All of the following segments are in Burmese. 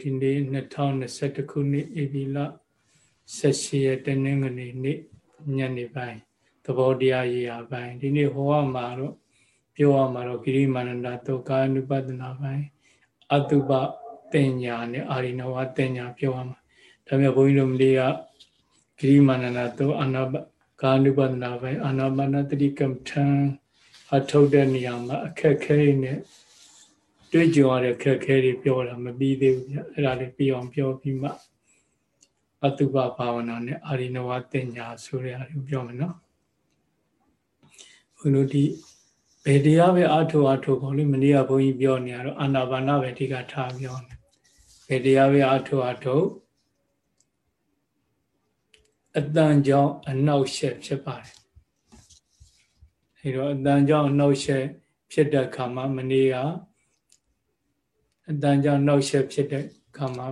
ဒီနေ့2021ခုနှစ်ဧပြီလ18ရက်တနင်္ဂနွေနေ့ညနေပိုင်းသဘောတရားရေးရာပိုင်းဒီနေ့ဟောရမှာတော့ပြောရမှာတော့ဂိရိမာနန္ဒသုကာနုပဒနာပိုင်းအတုပတင်ညာနဲ့အာရိနဝတင်ညာပြောရမှာဒါပေမဲ့ဘုန်းကြီးတို့မလေးကဂိရိမာနန္ဒသုအာနာကာနုပဒနာပိုင်းအာနာပါနတတိကမ္မထံအထုတ်တဲ့နေရာမှာအခက်ခဲနဲ့ တွေ့ကြုံရတဲ့ခက်ခဲတွေပြောတာမပြီးသေးဘူးဗျအဲ့ဒါလေးပြီးအောင်ပြောပြီးမှအတုပဘာဝနာနဲ့အာရိနဝတင်ညာဆိုတဲ့အရာကိုပြောမယ်နော်ဘုန်းတို့ဒီဘယ်တရားပဲအထုအထုပေါ့လေမနေ့ကဘုန်းကြီးပြောနေရတော့အာနာပါနပဲအဓိကထားပြောနေဘယ်တရားပဲအထုအထုအတန်ကြောင့်အနောက်ရှက်ဖြစ်ပါတယ်အဲတော့အတန်ကြောင့်အနောက်ရှက်ဖြစ်တဲ့ခါမှာမနေ့က အတန်ကြောင့်နောက်ရှက်ဖြစ်တဲ့ခါမှာ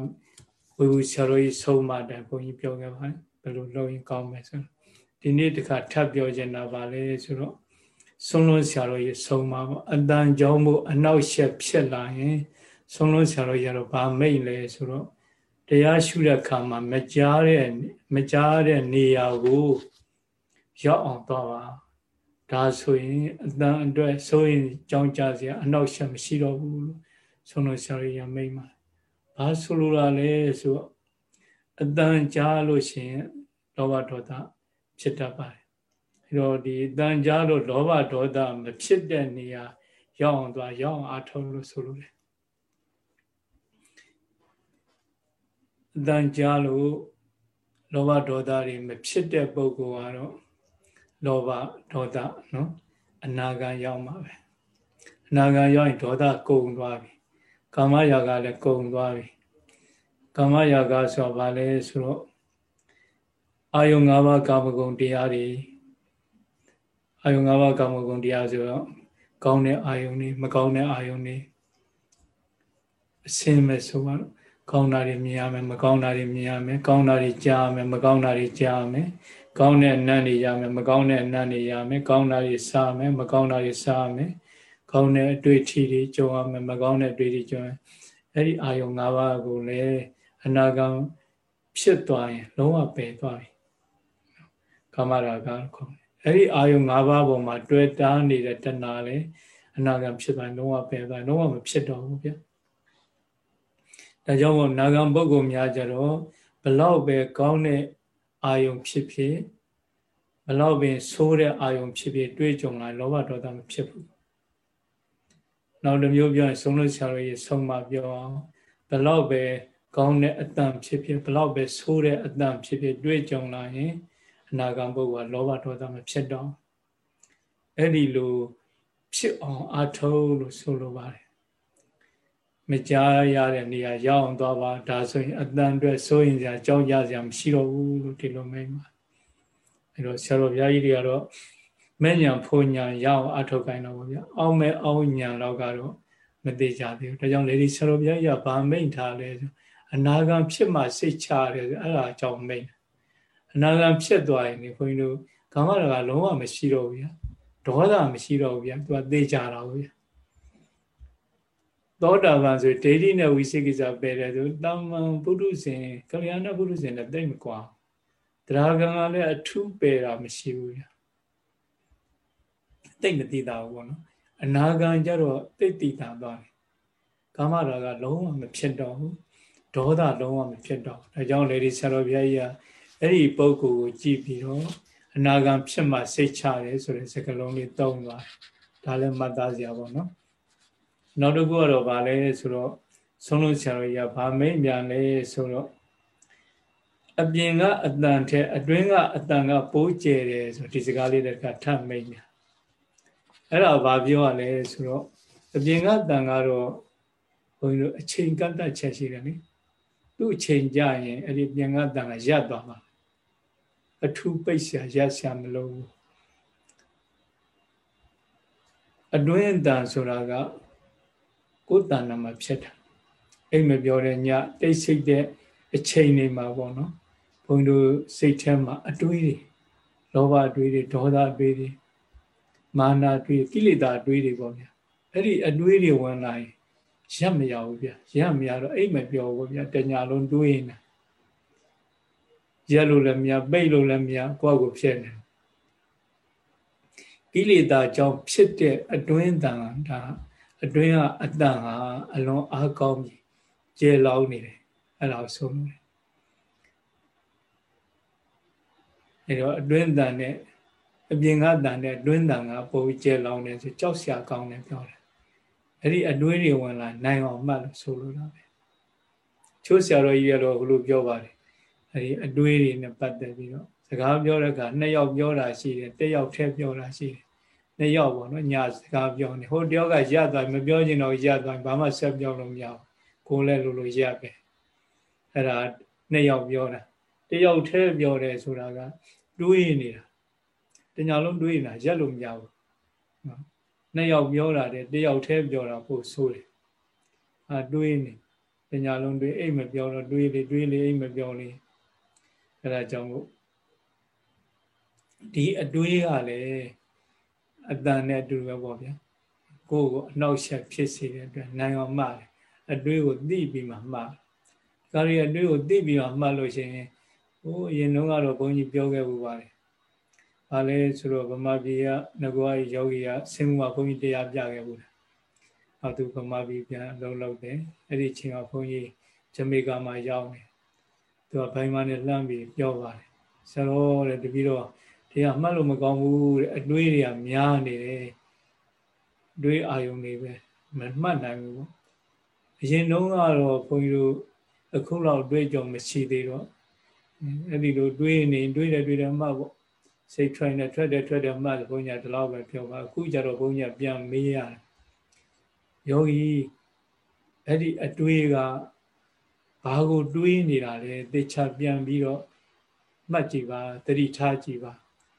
ဝိဝူဆရာတော်ကြီးဆုံးမတယ်ဘုန်းကြီးပြောခဲ့ပါတယ်ဘယ်လိုလုပ်ရင်ကောင်းမယ်ဆိုဒီနေ့တခါထပ်ပြောချင်တာပါလေဆိုတော့ဆုံးလုံးဆရာတော်ကြီးဆုံးမပေါ့အတန်ကြောင့်မို့အနောက်ရှက်ဖြစ်လာရင်ဆုံးလုံးဆရာတော်ကြီးကတော့ဗာမိတ်လဲဆိုတော့တရားရှုတဲ့ခါမှာမကြားတဲ့မကြားတဲ့နေရာကိုရောက်အောင်သွားပါဒါဆိုရင်အတန်အတွက်ဆိုရင်ကြောင်းကြစရာအနောက်ရှက်မရှိတော့ဘူးလို့ ဆုံးလို့ဆရာကြီးရမိတ်မှာဘာဆိုလိုတာလဲဆိုအတန်ကြားလို့ရှိရင်လောဘဒေါသဖြစ်တတ်ပါတယ်အဲတော့ဒီအတန်ကြားလို့လောဘဒေါသမဖြစ်တဲ့နေရာရောက်အောင်သွားရောက်အောင်အားထုတ်လို့ဆိုလိုတယ်အတန်ကြားလို့လောဘဒေါသတွေမဖြစ်တဲ့ပုဂ္ဂိုလ်ကတော့လောဘဒေါသနော်အနာဂံရောက်မှာပဲအနာဂံရောက်ရင်ဒေါသကုန်သွားပြီ ကာမရာဂလည်းကုန်သွားပြီကာမရာဂဆိုတော့ဗာလဲဆိုတော့အာယုံ၅ပါးကာမဂုဏ်တရားတွေအာယုံ၅ပါးကာမဂုဏ်တရားဆိုတော့ကောင်းတဲ့အာယုံတွေမကောင်းတဲ့အာယုံတွေအစင်းမဲ့ဆိုတော့ကောင်းတာတွေမြင်ရမယ်မကောင်းတာတွေမြင်ရမယ်ကောင်းတာတွေကြားရမယ်မကောင်းတာတွေကြားရမယ်ကောင်းတဲ့အနံ့တွေရမယ်မကောင်းတဲ့အနံ့တွေရမယ်ကောင်းတာတွေစားမယ်မကောင်းတာတွေစားမယ် ကောင်းတဲ့အတွေ့အထိတွေကြုံရမယ်မကောင်းတဲ့အတွေ့အထိကြုံရအဲ့ဒီအာယုံ၅ပါးကိုလည်းအနာဂံဖြစ်သွားရင် လုံးဝပယ်သွားပြီကာမရာဂခေါ်အဲ့ဒီအာယုံ၅ပါးပေါ်မှာတွေ့တားနေတဲ့တဏှာလည်းအနာဂံဖြစ်သွားရင်လုံးဝပယ်သွားလုံးဝမဖြစ်တော့ဘူးဗျဒါကြောင့်မို့နာဂံပုဂ္ဂိုလ်များကြတော့ဘလောက်ပဲကောင်းတဲ့အာယုံဖြစ်ဖြစ်ဘလောက်ပင်ဆိုးတဲ့အာယုံဖြစ်ဖြစ်တွေးကြုံလာလောဘဒေါသမဖြစ်ဘူး နောက်တစ်မျိုးပြောရင်ဆုံးလို့ဆရာတော်ကြီးဆုံးမပြောအောင်ဘလောက်ပဲကောင်းတဲ့အတန်ဖြစ်ဖြစ်ဘလောက်ပဲဆိုးတဲ့အတန်ဖြစ်ဖြစ်တွေ့ကြုံလာရင်အနာဂံပုဂ္ဂိုလ်ကလောဘဒေါသမဖြစ်တော့အဲ့ဒီလိုဖြစ်အောင်အထုံးလို့ဆိုလိုပါတယ်မကြားရတဲ့နေရာရောက်အောင်သွားပါဒါဆိုရင်အတန်အတွက်စိုးရင်စရာကြောက်ကြစရာမရှိတော့ဘူးလို့ဒီလိုမိတ်ပါအဲ့တော့ဆရာတော်ဘုရားကြီးတွေကတော့ မဲ့ညာဖုန်ညာရအောင်အထုတ်ကိုင်းတော့ဗျာအောင်းမဲ့အောင်းညာတော့ကတော့မသေးကြသေးဘူးဒါကြောင့်လေဒီဆရာတော်ဘုရားကြီးကဗာမိန်ထားလဲဆိုအနာဂံဖြစ်မှစိတ်ချရတယ်ဆိုအဲ့ဒါအကြောင်းမိန်အနာဂံဖြစ်သွားရင်ဒီခွင်းတို့ကာမရာဂလုံးဝမရှိတော့ဘူးဗျာဒေါသမရှိတော့ဘူးဗျာသူကသေချာတော့ဗျာသောတာပန်ဆိုဒိဋ္ဌိနဲ့ဝိသိကိစ္စပယ်တယ်ဆိုတမ္မန်ပုရုဇဉ်ကလျာဏပုရုဇဉ်နဲ့တိတ်မကွာတရားကံကလည်းအထူးပယ်တာမရှိဘူးဗျာ တိတ်မသိတာဘူးပေါ့နော်အနာဂံကြတော့တိတ်တည်တာသွားတယ်ကာမရာဂလုံးဝမဖြစ်တော့ဘူးဒေါသလုံးဝမဖြစ်တော့ဒါကြောင့်လေဒီဆရာတော်ဘုရားကြီးကအဲ့ဒီပုဂ္ဂိုလ်ကိုကြည့်ပြီးတော့အနာဂံဖြစ်မှစိတ်ချတယ်ဆိုတဲ့စကားလုံးလေးသုံးသွားဒါလည်းမှတ်သားစရာပေါ့နော်နောက်တစ်ခုကတော့ဗာလဲဆိုတော့ဆုံးလို့ဆရာတော်ကြီးကဗာမိတ်မြန်လဲဆိုတော့အပြင်ကအတန်ထက်အတွင်းကအတန်ကပိုးကျဲတယ်ဆိုဒီစကားလေးတည်းကထပ်မိတ်မြန် အဲ့ဒါဘာပြောရလဲဆိုတော့အပြင်ကတန်ကတော့ဘုန်းကြီးတို့အချိန်ကန့်တတ်ချက်ရှိတယ်နိသူ့အချိန်ကြရင်အဲ့ဒီပြင်ကတန်ကရပ်သွားမှာအထူးပိတ်ဆရာရပ်ဆရာမလို့ဘူးအတွင်းတန်ဆိုတာကကိုယ်တဏ္ဍာမှာဖြစ်တာအိမ်မပြောတဲ့ညတိတ်ဆိတ်တဲ့အချိန်တွေမှာပေါ့နော်ဘုန်းကြီးတို့စိတ်ထဲမှာအတွေးတွေလောဘအတွေးတွေဒေါသအတွေးတွေ မာနအတွေးကိလေသာအတွေးတွေပေါ့ဗျာအဲ့ဒီအတွေးတွေဝင်လာရင်ရက်မရဘူးဗျရက်မရတော့အိတ်မပြောဘူးဗျတညာလုံးတွေးနေရက်လို့လည်းမရပိတ်လို့လည်းမရကိုယ့်ကိုဖြစ်နေကိလေသာကြောင့်ဖြစ်တဲ့အတွင်းတန်ဒါအတွင်းကအတန်ဟာအလွန်အားကောင်းပြီးကျေလောင်းနေတယ်အဲ့ဒါဆုံးတယ်အဲ့တော့အတွင်းတန်နဲ့ အပြင်ကတန်နဲ့အတွင်းတန်ကပုံကျေလောင်းနေဆိုကြောက်စရာကောင်းတယ်ပြောတယ်အဲ့ဒီအတွင်းတွေဝင်လာနိုင်အောင်မှတ်လို့ဆိုလိုတာပဲချိုးဆရာတော်ကြီးကတော့ဘလို့ပြောပါတယ်အဲ့ဒီအတွင်းတွေနဲ့ပတ်သက်ပြီးတော့စကားပြောတဲ့အခါနှစ်ယောက်ပြောတာရှိတယ်တစ်ယောက်တည်းပြောတာရှိတယ်နှစ်ယောက်ပေါ့နော်ညာစကားပြောနေဟိုတယောက်ကရသွားမပြောချင်တော့ရသွားဘာမှဆက်ပြောလို့မရဘူးကိုယ်လည်းလိုလိုရပဲအဲ့ဒါနှစ်ယောက်ပြောတာတယောက်တည်းပြောတယ်ဆိုတာကတွေးနေတာ တညာလုံးတွေးနေတာရက်လို့မရဘူးနော်နှစ်ယောက်ပြောတာတဲ့တယောက်တည်းပြောတာပို့ဆိုးတယ်အာတွေးနေတညာလုံးတွေးအိတ်မပြောတော့တွေးလေတွေးလေအိတ်မပြောလေအဲ့ဒါကြောင့်မို့ဒီအတွေးကလည်းအတန်နဲ့အတူပဲပေါ့ဗျာကိုယ့်ကိုအနောက်ရှက်ဖြစ်စေတဲ့အတွက်နိုင်အောင်မှတယ်အတွေးကိုသိပြီးမှမှတယ်ဒါရီအတွေးကိုသိပြီးမှမှလို့ရှိရင်ဟိုအရင်တုန်းကတော့ဘုန်းကြီးပြောခဲ့ဘူးပါတယ်။ ဘာလဲဆိုတော့ဗမာပြည်ကငကွာယောဂီကဆင်းမှုကဘုန်းကြီးတရားပြခဲ့ဘူး။နောက်သူဗမာပြည်ပြန်လုံးလုံးတယ်။အဲ့ဒီချိန်ကဘုန်းကြီးဂျမေကာမှာရောက်နေ။သူကဘိုင်းမနဲ့လှမ်းပြီးပြောပါတယ်။ဆရာတော်တဲ့တပီတော့တရားမှတ်လို့မကောင်းဘူးတဲ့အတွေးတွေကများနေတယ်။တွေးအာယုံတွေပဲမမှတ်နိုင်ဘူးပေါ့။အရင်တုန်းကတော့ဘုန်းကြီးတို့အခုလောက်တွေးကြုံမရှိသေးတော့အဲ့ဒီလိုတွေးနေတွေးတယ်တွေးတယ်မှတ်ပေါ့ စိတ်ထွက်နေထွက်တယ်ထွက်တယ်မှတ်ဘုန်းကြီးကဒီလောက်ပဲပြောပါအခုကျတော့ဘုန်းကြီးကပြန်မေးရတယ်ယောဂီအဲ့ဒီအတွေးကဘာကိုတွေးနေတာလဲသေချာပြန်ပြီးတော့မှတ်ကြည့်ပါတတိထားကြည့်ပါ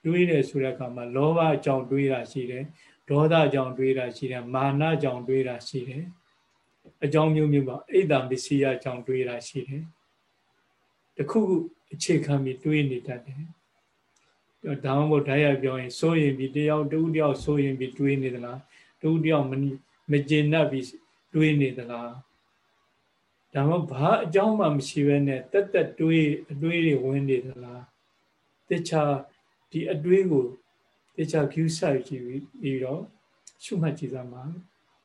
တွေးတယ်ဆိုတဲ့အခါမှာလောဘအကြောင်းတွေးတာရှိတယ်ဒေါသအကြောင်းတွေးတာရှိတယ်မာနအကြောင်းတွေးတာရှိတယ်အကြောင်းမျိုးမျိုးပါအိတ်တံပစ္စည်းအကြောင်းတွေးတာရှိတယ်တခုခုအခြေခံပြီးတွေးနေတတ်တယ် ဒါမှမဟုတ်ဓာတ်ရပြောရင်စိုးရင်ပြီးတယောက်တူတယောက်စိုးရင်ပြီးတွေးနေသလားတူတယောက်မမကျေနပ်ပြီးတွေးနေသလားဒါမှဘာအကြောင်းမှမရှိဘဲနဲ့တက်တက်တွေးအတွေးတွေဝင်နေသလားတခြားဒီအတွေးကိုတခြား view site ကြည့်ပြီးတော့ရှုမှတ်ကြည့်စမ်းပါ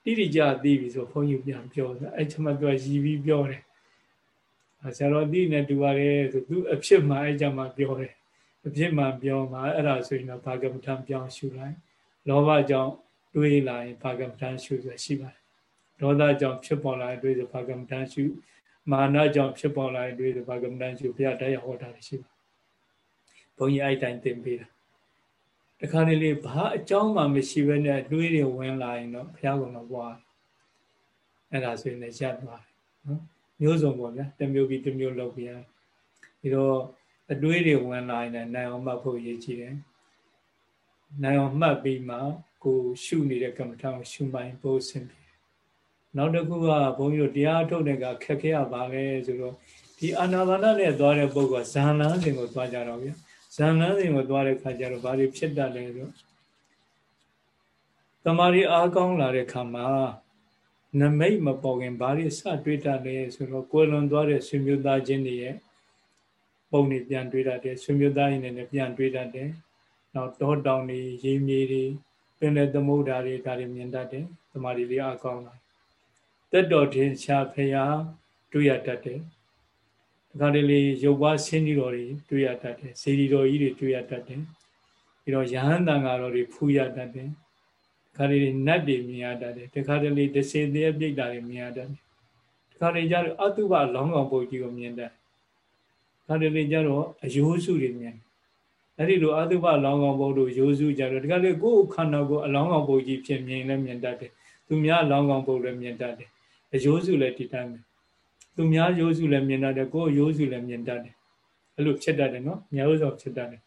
တိတိကျသိပြီဆိုဘုန်းကြီးပြန်ပြောတယ်အဲ့ချက်မှပြောရည်ပြီးပြောတယ်ဆရာတော်တိနဲ့တူပါတယ်ဆိုသူအဖြစ်မှအဲ့ကြမှာပြောတယ် အဖြစ်မှပြောမှာအဲ့ဒါဆိုရင်တော့ဘာကမ္မထံပြောင်းရှုလိုက်လောဘကြောင့်တွေးလာရင်ဘာကမ္မထံရှုဆိုရှိပါတယ်ဒေါသကြောင့်ဖြစ်ပေါ်လာတဲ့တွေးဆိုဘာကမ္မထံရှုမာနကြောင့်ဖြစ်ပေါ်လာတဲ့တွေးဆိုဘာကမ္မထံရှုဘုရားတရားဟောတာရှိပါဘုန်းကြီးအဲ့တိုင်းသင်ပေးတာတခါတလေဘာအကြောင်းမှမရှိဘဲနဲ့တွေးတွေဝင်လာရင်တော့ဘုရားကတော့ဘွားအဲ့ဒါဆိုရင်လည်းရပ်သွားတယ်နော်မျိုးစုံပေါ့ဗျာတစ်မျိုးပြီးတစ်မျိုးလုပ်ပြရပြီးတော့ အတွေးတွေဝင်လာရင်လည်းနိုင်အောင်မှတ်ဖို့ရည်ကြည်တယ်နိုင်အောင်မှတ်ပြီးမှကိုရှုနေတဲ့ကမ္မထာကိုရှုမှိုင်းပို့ဆင်ပြီနောက်တစ်ခုကဘုန်းကြီးတို့တရားထုတ်တဲ့ကခက်ခဲရပါလေဆိုတော့ဒီအာနာပါနနဲ့သွားတဲ့ပုဂ္ဂိုလ်ကဇာလန်းစဉ်ကိုသွားကြတော့ဗျာဇာလန်းစဉ်ကိုသွားတဲ့ခါကျတော့ဘာတွေဖြစ်တတ်လဲဆိုတမာရီအားကောင်းလာတဲ့ခါမှာနမိတ်မပေါ်ခင်ဘာတွေစတွေးတတ်လဲဆိုတော့ကိုယ်လွန်သွားတဲ့ဆွေမျိုးသားချင်းတွေရဲ့ ပုံတွေပြန်တွေးတတ်တယ်ဆွေမျိုးသားရင်းတွေနဲ့ပြန်တွေးတတ်တယ်နောက်တောတောင်တွေရေမြေတွေပင်လယ်သမုဒ္ဒရာတွေဒါတွေမြင်တတ်တယ်တမာရီလေးအကောင်းလာတက်တော်တင်ရှာဖရာတွေးရတတ်တယ်ဒီခါလေးလေးရုပ်ဝါးဆင်းကြီးတော်တွေတွေးရတတ်တယ်စေတီတော်ကြီးတွေတွေးရတတ်တယ်ပြီးတော့ယဟန်တန်ဃာတော်တွေဖူးရတတ်တယ်ခါလေးတွေနတ်တွေမြင်ရတတ်တယ်တခါတလေဒစေသေးပြိတ္တာတွေမြင်ရတတ်တယ်တခါလေကျတော့အတုပလောင်းကောင်ပုတ်ကြီးကိုမြင်တတ် နောက်တစ်နေ့ကျတော့အယိုးစုတွေမြင်အဲ့ဒီလိုအတုပလောင်းကောင်ဘုံတို့ယိုးစုကြတော့ဒီကနေ့ကိုယ်ခန္ဓာကိုယ်အလောင်းကောင်ဘုံကြီးဖြစ်မြင်လည်းမြင်တတ်တယ်သူများလောင်းကောင်ဘုံလည်းမြင်တတ်တယ်အယိုးစုလည်းဒီတိုင်းပဲသူများယိုးစုလည်းမြင်တတ်တယ်ကိုယ်ယိုးစုလည်းမြင်တတ်တယ်အဲ့လိုဖြစ်တတ်တယ်နော်မျိုးစုံဖြစ်တတ်တယ်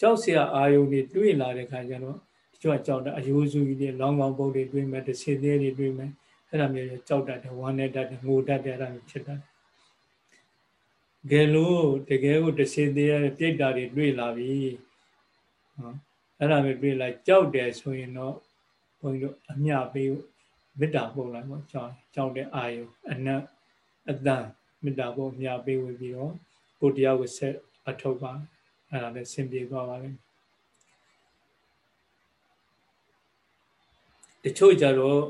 ကြောက်စရာအာယုန်တွေတွေးလာတဲ့ခါကျတော့ဒီကျောက်ကြောက်တာအယိုးစုကြီးတွေလောင်းကောင်ဘုံတွေတွေးမယ်တဆေသေးတွေတွေးမယ်အဲ့ဒါမျိုးကြောက်တတ်တယ်ဝမ်းနဲ့တတ်တယ်ငိုတတ်တယ်အဲ့ဒါမျိုးဖြစ်တတ်တယ် ကဲလို့တကယ်ကိုတစ်စီသေးရပြိတ္တာတွေတွေးလာပြီဟောအဲ့ဒါမျိုးတွေးလိုက်ကြောက်တယ်ဆိုရင်တော့ဘုန်းကြီးတို့အမျှပေးမေတ္တာပို့လိုက်ပေါ့ကြောင်းကြောင်းတဲ့အာယုအနတ်အတန်မေတ္တာပို့မြပေးဝင်ပြီးတော့ကိုတရားကိုဆက်အထုတ်ပါအဲ့ဒါလည်းဆင်ပြေသွားပါလိမ့်မယ်တချို့ကြတော့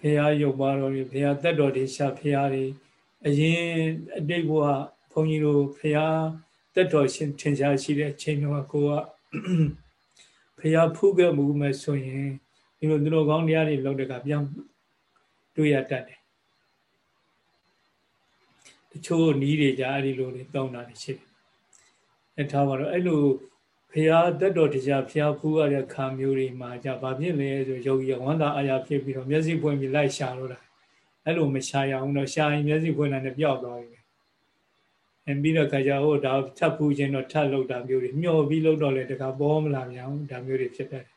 ဘုရားရုပ်ပါတော်တွေဘုရားတက်တော်တွေရှာဘုရားတွေအရင်အတိတ်ဘုရား ဘုန်းကြီးတို့ဘုရားတက်တော်ရှင်ထင်ရှားရှိတဲ့အချိန်တုန်းကကိုကဘုရားဖူးခဲ့မှုမဲ့ဆိုရင်ဒီလိုသူတော်ကောင်းတရားတွေလောက်တဲ့ကပြန်တွေ့ရတတ်တယ်တချို့နီးတွေကြအဲ့ဒီလိုတွေတောင်းတာရှိတယ်အဲထားပါတော့အဲ့လိုဖះတက်တော်တရားဖះဖူးရတဲ့ခံမျိုးတွေမှာじゃဘာဖြစ်လဲဆိုယောဂီကဝန္တာအာရဖြစ်ပြီးတော့မျက်စိဖွင့်ပြီးလိုက်ရှာတော့တာအဲ့လိုမရှာရအောင်တော့ရှာရင်မျက်စိဖွင့်တယ်ပျောက်သွားပြီ အဲပြီးတော့ခါကြဟိုဒါထပ်ဖူးခြင်းတော့ထပ်လောက်တာမျိုးတွေမျောပြီးလောက်တော့လေတခါပေါ်မလာပြန်ဘူးဒါမျိုးတွေဖြစ်တတ်တယ်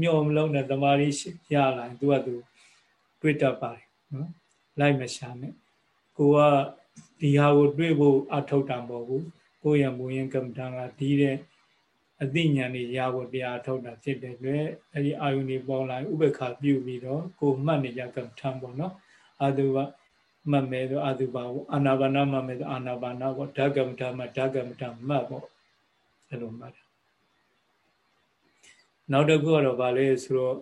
မျောမလုံးနဲ့တမာရီရလာရင်သူကသူတွေ့တတ်ပါတယ်နော်လိုက်မရှာနဲ့ကိုကဒီဟာကိုတွေ့ဖို့အထောက်တံပေါ်ဘူးကိုယ့်ရဲ့မူရင်းကမ္မဋ္ဌာန်းကဒီတဲ့အသိဉာဏ်တွေရဖို့တရားထုတ်တာဖြစ်တယ်လေအဲဒီအာယုန်တွေပေါ်လာဥပ္ပခါပြုပြီးတော့ကိုမှတ်နေကြကမ္မဋ္ဌာန်းပေါ့နော်အာတုဘ မှတ်မယ်ဆိုအာတုဘပေါ့အာနာပါနမှတ်မယ်ဆိုအာနာပါနပေါ့ဓကမ္မဋ္ဌာန်းမှဓကမ္မဋ္ဌာန်းမှတ်ပေါ့အဲလိုမှတ်တယ်နောက်တစ်ခုကတော့ဗာလဲဆိုတော့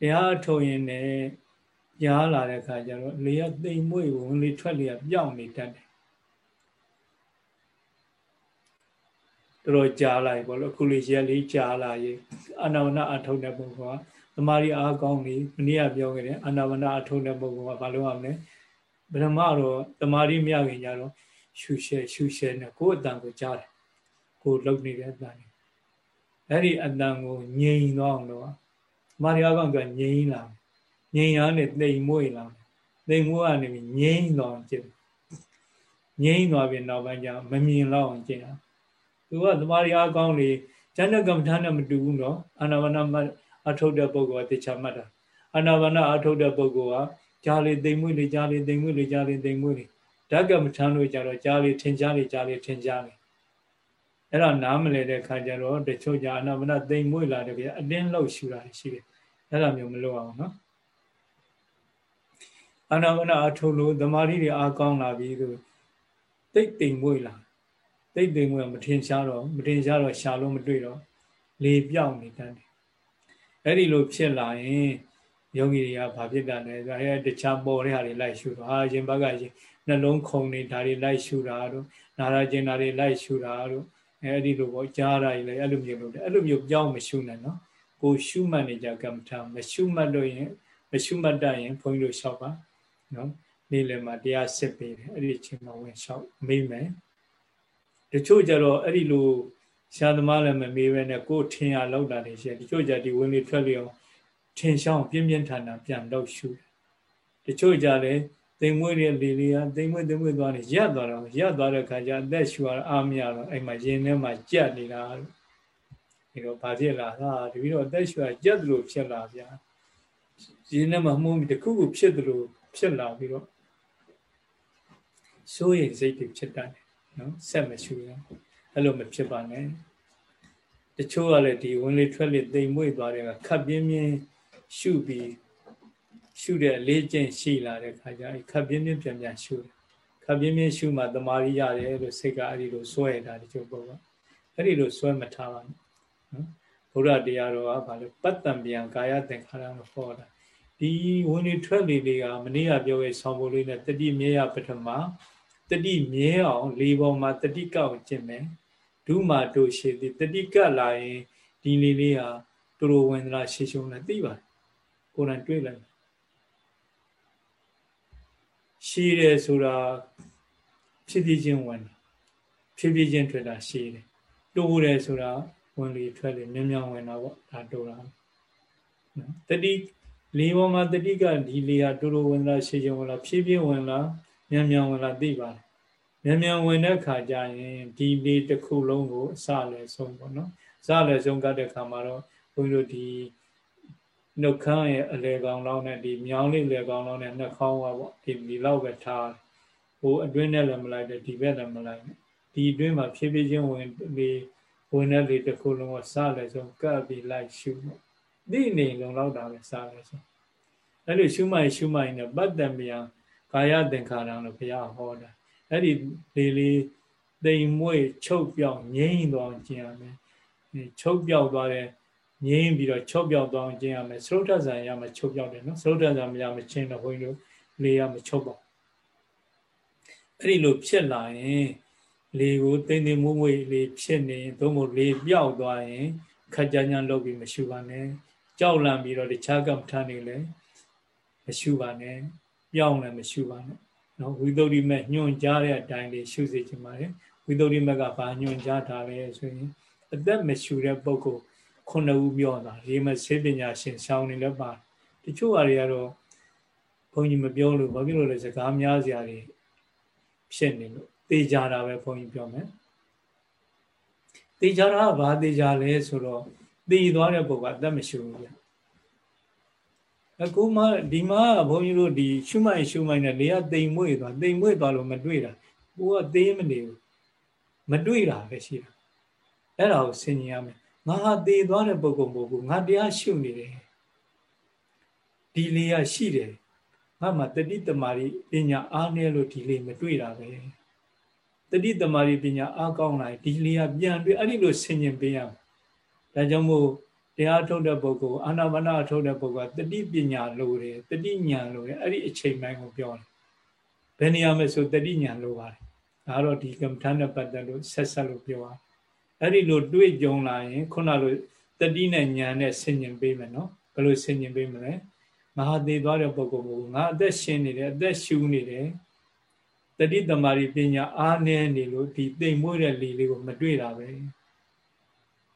တရားထုတ်ရင်လည်းရားလာတဲ့အခါကျတော့လေရသိမ်မွေ့ဝင်လေထွက်လေပြောင်းနေတတ်တယ်တော်တော်ကြားလိုက်ပေါ့လို့အခုလေးရက်လေးကြားလာရင်အာနာဝနအထုံတဲ့ပုဂ္ဂိုလ်ကသမာဓိအားကောင်းနေမနေ့ကပြောခဲ့တယ်အာနာဝနအထုံတဲ့ပုဂ္ဂိုလ်ကဘာလို့အောင်လဲ ဗြဟ္မတော့သမာဓိမရခင်ကြတော့ရှုရှဲရှုရှဲနဲ့ကိုယ်အတန်ကိုကြားတယ်ကိုယ်လှုပ်နေတဲ့အတန်အဲ့ဒီအတန်ကိုငြိမ်သွားအောင်လို့သမာဓိအားကောင်းကငြိမ်လာငြိမ်ရနဲ့တိမ်မွေ့လာတိမ်မွေ့ကနေပြီးငြိမ်သွားအောင်ကျင့်ငြိမ်သွားပြီနောက်ပိုင်းကျမမြင်တော့အောင်ကျင့်သူကသမာဓိအားကောင်းလေဉာဏ်ကမ္မထာနဲ့မတူဘူးနော်အာနာပါနအထုတ်တဲ့ပုဂ္ဂိုလ်ကတေချာမှတ်တာအာနာပါနအထုတ်တဲ့ပုဂ္ဂိုလ်က ကြားလေသိမ်မွေ့လေကြားလေသိမ်မွေ့လေကြားလေသိမ်မွေ့လေဓကမ္မထာတို့ကြတော့ကြားလေထင်ရှားလေကြားလေထင်ရှားလေအဲ့ဒါနားမလဲတဲ့ခါကျတော့တချို့ကြအာနာပါနသိမ်မွေ့လာတယ်ဗျအတင်းလောက်ရှူတာရှိတယ်အဲ့ဒါမျိုးမလုပ်အောင်နော်အာနာပါနအထုတ်လို့သမာဓိတွေအားကောင်းလာပြီသူတိတ်တိမ်မွေ့လာတိတ်တိမ်မွေ့မထင်ရှားတော့မထင်ရှားတော့ရှာလို့မတွေ့တော့လေပြောင်းနေတတ်တယ်အဲ့ဒီလိုဖြစ်လာရင် ယောဂီတွေကဘာဖြစ်တာလဲဆိုတော့အဲတခြားပေါ်တဲ့ဟာတွေလိုက်ရှုတော့ဟာရင်ဘက်ကရင်နှလုံးခုန်နေဒါတွေလိုက်ရှုတာတို့နာရကျင်တာတွေလိုက်ရှုတာတို့အဲဒီလိုပေါ့ကြားတာကြီးလည်းအဲ့လိုမျိုးလုပ်တယ်အဲ့လိုမျိုးပြောင်းမရှုနဲ့နော်ကိုရှုမှတ်နေကြကမ္မထာမရှုမှတ်လို့ရင်မရှုမှတ်တတ်ရင်ဘုန်းကြီးတို့လျှောက်ပါနော်နေ့လယ်မှာတရားစစ်ပေးတယ်အဲ့ဒီအချိန်မှာဝင်လျှောက်မေးမယ်တချို့ကြတော့အဲ့ဒီလိုရှားသမားလည်းမမေးဘဲနဲ့ကိုယ်ထင်ရလောက်တာနေရှိတယ်တချို့ကြဒီဝင်လေထွက်လေအောင် ထင်ရှောင်းပြင်းပြင်းထန်ထန်ပြန်တော့ရှုတချို့ကြလည်းသိမ်မွေးတဲ့လေလေးကသိမ်မွေးသိမ်မွေးသွားနေရက်သွားတော့ရက်သွားတဲ့ခါကျအသက်ရှူရအားမရတော့အဲ့မှာရင်ထဲမှာကြက်နေတာဒီတော့ဘာဖြစ်လာဟာတပီတော့အသက်ရှူရကြက်သလိုဖြစ်လာဗျာရင်ထဲမှာမှုန်းပြီးတခုခုဖြစ်သလိုဖြစ်လာပြီးတော့စိုးရိမ်စိတ်တွေဖြစ်တတ်တယ်နော်ဆက်မရှူရအဲ့လိုမဖြစ်ပါနဲ့တချို့ကလည်းဒီဝင်လေထွက်လေတိမ်မွေ့သွားတဲ့ကခပ်ပြင်းပြင်း ရှုပြီးရှုတဲ့လေးကျင့်ရှိလာတဲ့ခါကျအဲ့ခပ်ပြင်းပြင်းပြန်ပြန်ရှုတယ်ခပ်ပြင်းပြင်းရှုမှတမာရီရတယ်လို့စိတ်ကအဲ့ဒီလိုစွဲတာတချို့ပေါ့ကအဲ့ဒီလိုစွဲမထားပါနဲ့နော်ဘုရားတရားတော်ကဘာလို့ပတ္တံပြန်ကာယသင်္ခါရမဟောတာဒီဝင်လေထွက်လေတွေကမနေ့ကပြောခဲ့ဆောင်းဖို့လေးနဲ့တတိမြဲရပထမတတိမြဲအောင်လေပေါ်မှာတတိကောက်ကျင့်မယ်ဒုမာတို့ရှိသည်တတိကလာရင်ဒီလေးလေးဟာသူတို့ဝင်သလားရှေရှုံးလားသိပါတယ် ကိုယ်တိုင်တွေ့လိုက်ရှိတယ်ဆိုတာဖြစ်ဖြစ်ချင်းဝင်ဖြစ်ဖြစ်ချင်းထွက်တာရှိတယ်တိုးတယ်ဆိုတာဝင်လေထွက်လေမြင်းမြောင်ဝင်တာပေါ့ဒါတိုးတာနော်တတိလေးပေါ်မှာတတိကဒီလေးဟာတိုးတိုးဝင်လားရှေရှုံးလားဖြည်းဖြည်းဝင်လားမြင်းမြောင်ဝင်လားသိပါတယ်မြန်မြန်ဝင်တဲ့ခါကျရင်ဒီလေးတစ်ခုလုံးကိုအစလည်းဆုံးပေါ့နော်အစလည်းဆုံးကတဲ့ခါမှာတော့ဘုန်းကြီးတို့ဒီ နှုတ်ခမ်းရဲ့အလေကောင်လောက်နဲ့ဒီမြောင်းလေးလေကောင်လောက်နဲ့နှာခေါင်းကပေါ့ဒီဒီလောက်ပဲထားဟိုအတွင်းနဲ့လည်းမလိုက်တဲ့ဒီဘက်လည်းမလိုက်နဲ့ဒီအတွင်းမှာဖြည်းဖြည်းချင်းဝင်ပြီးဝင်တဲ့လေတစ်ခုလုံးကစလည်းဆုံးကပ်ပြီးလိုက်ရှုပေါ့ဒီနေလုံးလောက်တာပဲစလည်းဆုံးအဲ့လိုရှုမှတ်ရှုမှတ်နေပတ်တံမြန်ကာယသင်္ခါရလို့ဘုရားဟောတာအဲ့ဒီလေးလေးတိမ်မွေ့ချုပ်ပြောင်းငြိမ့်သွားကျင်ရမယ်ချုပ်ပြောက်သွားတဲ့ ငြိမ့်ပြီးတော့ချုပ်ပြောက်သွားကျင်ရမယ်သရုတ်ထဇာရမချုပ်ပြောက်တယ်နော်သရုတ်ထဇာမရမချင်းတော့ဘုန်းကြီးတို့လေးရမချုပ်ပါအဲ့ဒီလိုဖြစ်လာရင်လေကိုတိမ်တိမ်မွေ့မွေ့လေးဖြစ်နေသို့မဟုတ်လေပြောက်သွားရင်ခက်ကြမ်းကြမ်းလုပ်ပြီးမရှုပါနဲ့ကြောက်လန့်ပြီးတော့တခြားကမ္မထာနေလဲမရှုပါနဲ့ပြောင်းလည်းမရှုပါနဲ့နော်ဝိသုဒ္ဓိမဲ့ညွန်ကြားတဲ့အတိုင်းလေးရှုစေချင်ပါတယ်ဝိသုဒ္ဓိမဲ့ကဘာညွန်ကြားထားလဲဆိုရင်အသက်မရှုတဲ့ပုဂ္ဂိုလ် ခုနှစ်ဦးပြောတာဒီမှာစေပညာရှင်ဆောင်းနေလည်းပါတချို့အရာတွေကတော့ဘုန်းကြီးမပြောလို့ဘာဖြစ်လို့လဲစကားများစရာတွေဖြစ်နေလို့တေချာတာပဲဘုန်းကြီးပြောမယ်တေချာတာကဘာတေချာလဲဆိုတော့တည်သွားတဲ့ပုဂ္ဂိုလ်ကအသက်မရှုဘူးဗျအခုမှဒီမှာဘုန်းကြီးတို့ဒီရှုမိုက်ရှုမိုက်နဲ့လေကတိမ်မွေ့သွားတိမ်မွေ့သွားလို့မတွေ့တာဘိုးကသေးမနေဘူးမတွေ့တာပဲရှိတာအဲ့ဒါကိုဆင်ញင်ရမယ် ငါဟာသေသွားတဲ့ပုဂ္ဂိုလ်မဟုတ်ဘူးငါတရားရှုနေတယ်ဒီလေးရရှိတယ်ငါမှတတိတမာရီပညာအားနည်းလို့ဒီလေးမတွေ့တာပဲတတိတမာရီပညာအားကောင်းလာဒီလေးကပြန်တွေ့အဲ့ဒီလိုဆင်ញင်ပေးရမယ်ဒါကြောင့်မို့တရားထုတ်တဲ့ပုဂ္ဂိုလ်အာနာပါနာထုတ်တဲ့ပုဂ္ဂိုလ်ကတတိပညာလိုတယ်တတိဉာဏ်လိုတယ်အဲ့ဒီအချိန်ပိုင်းကိုပြောတယ်ဘယ်နေရာမှာဆိုတတိဉာဏ်လိုပါတယ်ဒါတော့ဒီကမ္မထာနဲ့ပတ်သက်လို့ဆက်ဆက်လို့ပြောရအဲ့ ဒီလိုတွေးကြုံလာရင်ခုနလိုတတိနဲ့ဉာဏ်နဲ့ဆင်ញင်ပေးမယ်နော်ဘယ်လိုဆင်ញင်ပေးမလဲငါဟာသေးသွားတဲ့ပုဂ္ဂိုလ်ကိုငါအသက်ရှင်နေတယ်အသက်ရှူနေတယ်တတိတမာရီပညာအားနည်းနေလို့ဒီတိမ်မွေးတဲ့လေလေးကိုမတွေ့တာပဲ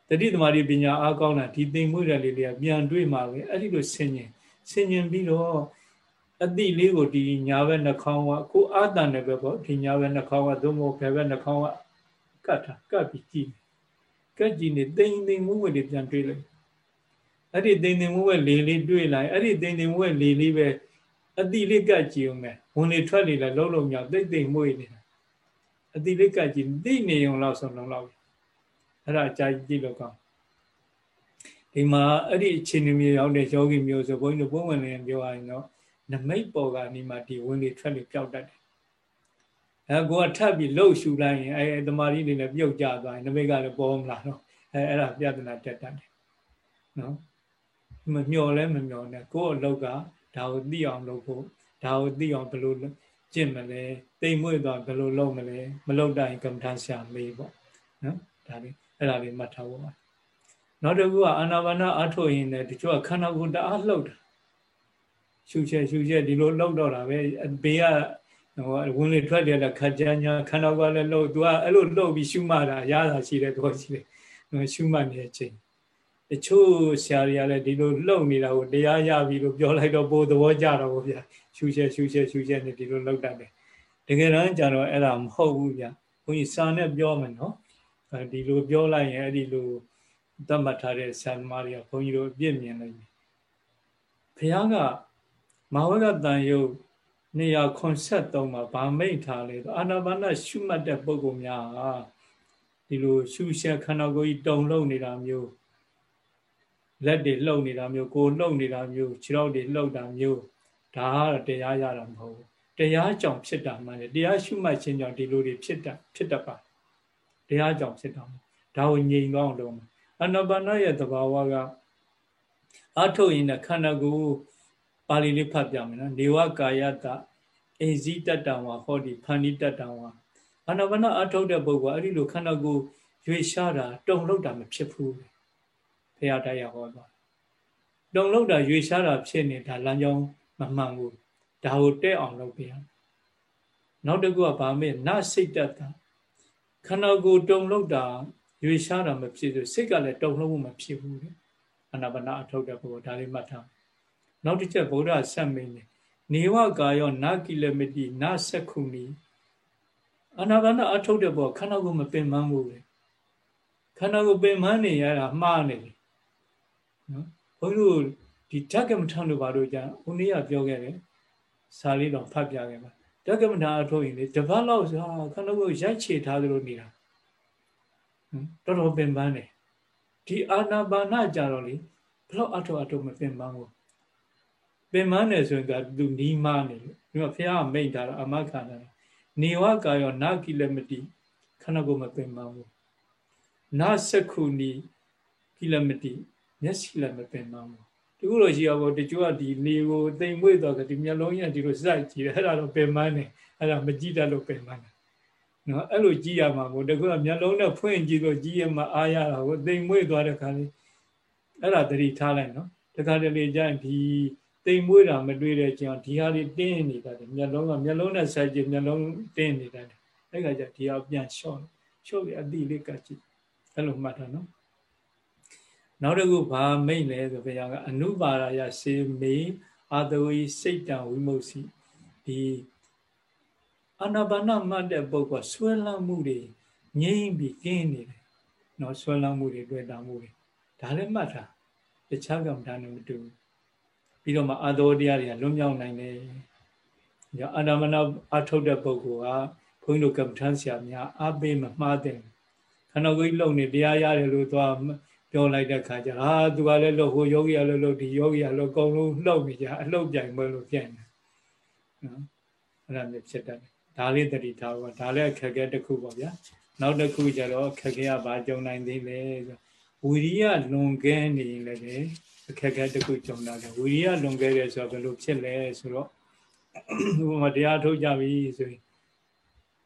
တတိသမารီပညာအားကောင်းတာဒီသိမ်မွေးတဲ့လေးတွေကပြန်တွေးမှာပဲအဲ့ဒီလိုဆင်ញင်ဆင်ញင်ပြီးတော့အတိလေးကိုဒီညာဘက်နှာခေါင်းကကိုအာတန်တယ်ပဲပေါ့ဒီညာဘက်နှာခေါင်းကသို့မဟုတ်ဘယ်ဘက်နှာခေါင်းကကတ်တာကတ်ပြီးကြည့် ကတ်ကြည့်နေသိမ်သိမ်မွေးတွေပြန်တွေးလိုက်အဲ့ဒီသိမ်သိမ်မွေးလေးလေးတွေးလိုက်အဲ့ဒီသိမ်သိမ်မွေးလေးလေးပဲအတိလေးကတ်ကြည့်အောင်မယ်ဝင်လေထွက်လေလည်းလုံးလုံးမြောက်သိမ့်သိမ့်မွေးနေတာအတိလေးကတ်ကြည့်သိနေုံလောက်ဆိုလုံးလောက်အဲ့ဒါအကြာကြီးကြည့်လို့ကောင်းဒီမှာအဲ့ဒီအခြေအနေမျိုးရောက်တဲ့ယောဂီမျိုးဆိုဘုန်းကြီးတို့ပုံဝင်နေပြောရရင်တော့နမိတ်ပေါ်ကနေမှဒီဝင်လေထွက်လေပျောက်တတ်တယ် အဲကိုကထပ်ပြီးလှုပ်ရှူလိုက်ရင်အဲတမာရီနေလည်းပြုတ်ကျသွားရင်နမိတ်ကလည်းပေါ်မလာတော့အဲအဲ့ဒါပြဿနာတက်တတ်တယ်နော်မမျော်လဲမမျော်နဲ့ကိုယ့်အလုပ်ကဒါကိုသိအောင်လုပ်ဖို့ဒါကိုသိအောင်ဘယ်လိုကျင့်မလဲတိမ်မွေ့သွားဘယ်လိုလုပ်မလဲမလုပ်တိုင်းကမ္မထာဆရာမေးပေါ့နော်ဒါလေးအဲ့ဒါလေးမှတ်ထားဖို့ပါနောက်တစ်ခုကအာနာပါနာအထုတ်ရင်လည်းတချို့ကခန္ဓာကိုယ်တအားလှုပ်တာရှုချက်ရှုချက်ဒီလိုလှုပ်တော့တာပဲဘေးက ဟိုဝင်လေထွက်တယ်လည်းခက်ကြညာခန္ဓာကိုယ်လည်းလှုပ်သူကအဲ့လိုလှုပ်ပြီးရှုမှတာရတာရှိတယ်တော့ရှိတယ်ရှုမှနေတဲ့အချိန်တချို့ဆရာတွေကလည်းဒီလိုလှုပ်နေတာကိုတရားရပြီလို့ပြောလိုက်တော့ပိုသဘောကျတော့ဗျာရှုချက်ရှုချက်ရှုချက်နဲ့ဒီလိုလှုပ်တတ်တယ်တကယ်တမ်းကျတော့အဲ့ဒါမဟုတ်ဘူးဗျာဘုန်းကြီးစာနဲ့ပြောမယ်နော်ဒီလိုပြောလိုက်ရင်အဲ့ဒီလိုသတ်မှတ်ထားတဲ့ဆရာသမားတွေကဘုန်းကြီးတို့အပြစ်မြင်လိုက်ပြီဘုရားကမဝကတန်ယုတ် 283မှာဗာမိတ်ထားလေအာနာပါနရှုမှတ်တဲ့ပုဂ္ဂိုလ်များဟာဒီလိုရှုချက်ခန္ဓာကိုယ်ကြီးတုံလှုပ်နေတာမျိုးလက်တွေလှုပ်နေတာမျိုးကိုယ်လှုပ်နေတာမျိုးခြေထောက်တွေလှုပ်တာမျိုးဒါကတရားရတာမဟုတ်ဘူးတရားကြောင့်ဖြစ်တာမှန်တယ်တရားရှုမှတ်ခြင်းကြောင့်ဒီလိုတွေဖြစ်တာဖြစ်တတ်ပါတရားကြောင့်ဖြစ်တာဒါကိုငြိမ်သွားအောင်လုပ်မယ်အနာပါနရဲ့သဘာဝကအထုတ်ရင်ခန္ဓာကိုယ် ပါဠိလေးဖတ်ပြမယ်နော်နေဝကာယတအေဇိတတံဝါဟောဒီဖန္နိတတံဝါအနာပါနအထုတ်တဲ့ပုဂ္ဂိုလ်အဲ့ဒီလိုခန္ဓာကိုယ်ရွေရှားတာတုံလောက်တာမဖြစ်ဘူးဘုရားတရားဟောသွားတုံလောက်တာရွေရှားတာဖြစ်နေတာလမ်းကြောင်းမမှန်ဘူးဒါကိုတဲ့အောင်လုပ်ပြရနောက်တစ်ခုကဗာမေနစိတ်တတံခန္ဓာကိုယ်တုံလောက်တာရွေရှားတာမဖြစ်ဘူးစိတ်ကလည်းတုံလုံးမဖြစ်ဘူးလေအနာပါနာအထုတ်တဲ့ပုဂ္ဂိုလ်ဒါလေးမှတ်ထား နောက်တစ်ချက်ဗုဒ္ဓဆက်မိန်နေနေဝကာယောနာကိလမတိနာစက္ခုနီအနာပါနာအထုတ်တဲ့ပုဂ္ဂိုလ်ခန္ဓာကိုယ်မပင်ပန်းဘူးလေခန္ဓာကိုယ်ပင်ပန်းနေရတာမှားနေတယ်နော်ဘုန်းကြီးတို့ဒီဓကမထံတို့ဘာလို့ကြာဦးနေရပြောခဲ့တယ်စာလေးတော့ဖတ်ပြခဲ့ပါဓကမထံအထုတ်ရင်လေတပတ်လောက်ဆိုခန္ဓာကိုယ်ရိုက်ချေထားသလိုနေတာတော်တော်ပင်ပန်းတယ်ဒီအာနာပါနကြတော့လေဘလောက်အထောက်အထောက်မပင်ပန်းဘူးပ င်မနဲ့ဆိုရင်ကသူနီးမနေလို့ဒီမှာဘုရားမိန့်ထားတာအမခန္ဓာနေဝကာယောနာကိလမတိခဏကိုမပင်မဘူးနာစခုနီကိလမတိမျက်စိလည်းမပင်မဘူးဒီလိုလိုရှိရဘောတချို့ကဒီလေကိုတိမ်မွေ့တော့ကဒီမျက်လုံးကြီးကဒီလိုစိုက်ကြည့်တယ်အဲ့ဒါတော့ပင်မနေအဲ့ဒါမကြည့်တတ်လို့ပင်မနေနော်အဲ့လိုကြည့်ရမှာမို့တကူကမျက်လုံးနဲ့ဖွင့်ကြည့်လို့ကြည့်ရမှာအားရတာကိုတိမ်မွေ့သွားတဲ့ခါလေးအဲ့ဒါသတိထားလိုက်နော်တခါတလေကျရင်ဒီ တိမ်မွေးတာမတွေ့တဲ့ကြောင်ဒီဟာလေးတင်းနေတာတယ်မျက်လုံးကမျက်လုံးနဲ့ဆက်ကြည့်မျက်လုံးတင်းနေတာတယ်အဲ့ခါကျဒီဟာပြန်လျှော့လျှော့ပြီးအတိလေးကကြည့်အဲ့လိုမှတ်တာနော်နောက်တစ်ခုဘာမိတ်လဲဆိုဘုရားကအနုပါရယစေမေအာတဝီစိတ်တံဝိမု सी ဒီအာနာပါနမှတ်တဲ့ပုဂ္ဂိုလ်ဆွဲလန်းမှုတွေငြိမ့်ပြီးကင်းနေတယ်နော်ဆွဲလန်းမှုတွေတွေ့တာမှုတွေဒါလည်းမှတ်တာတခြားကမ္ဘာနဲ့မတူ ပြီးတော့မှအာသောတရားတွေကလွတ်မြောက်နိုင်တယ်။ညာအာနာမနာအထုတ်တဲ့ပုဂ္ဂိုလ်ကဘုန်းကြီးတို့ကမ္ဘာထမ်းဆရာများအပေးမမှားတဲ့ခန္ဓာကိုယ်ကြီးလုံနေတရားရတယ်လို့သွားပြောလိုက်တဲ့ခါကျဟာသူကလည်းလို့ဟိုယောဂီကလည်းလို့ဒီယောဂီကလည်းအကုန်လုံးလှုပ်နေကြအလှုပ်ပြိုင်ပွဲလို့ပြန်တယ်နော်အဲ့ဒါမျိုးဖြစ်တတ်တယ်ဒါလေးတတိထားပါဒါလည်းအခက်အခဲတစ်ခုပေါ့ဗျာနောက်တစ်ခုကျတော့အခက်အခဲကဘာကြုံနိုင်သေးလဲဆိုဝီရိယလွန်ကဲနေရင်လည်း အခက်အခဲတစ်ခုကြုံလာတယ်ဝီရိယလွန်ကဲတယ်ဆိုတော့ဘယ်လိုဖြစ်လဲဆိုတော့ဟိုမှာတရားထုတ်ကြပြီဆိုရင်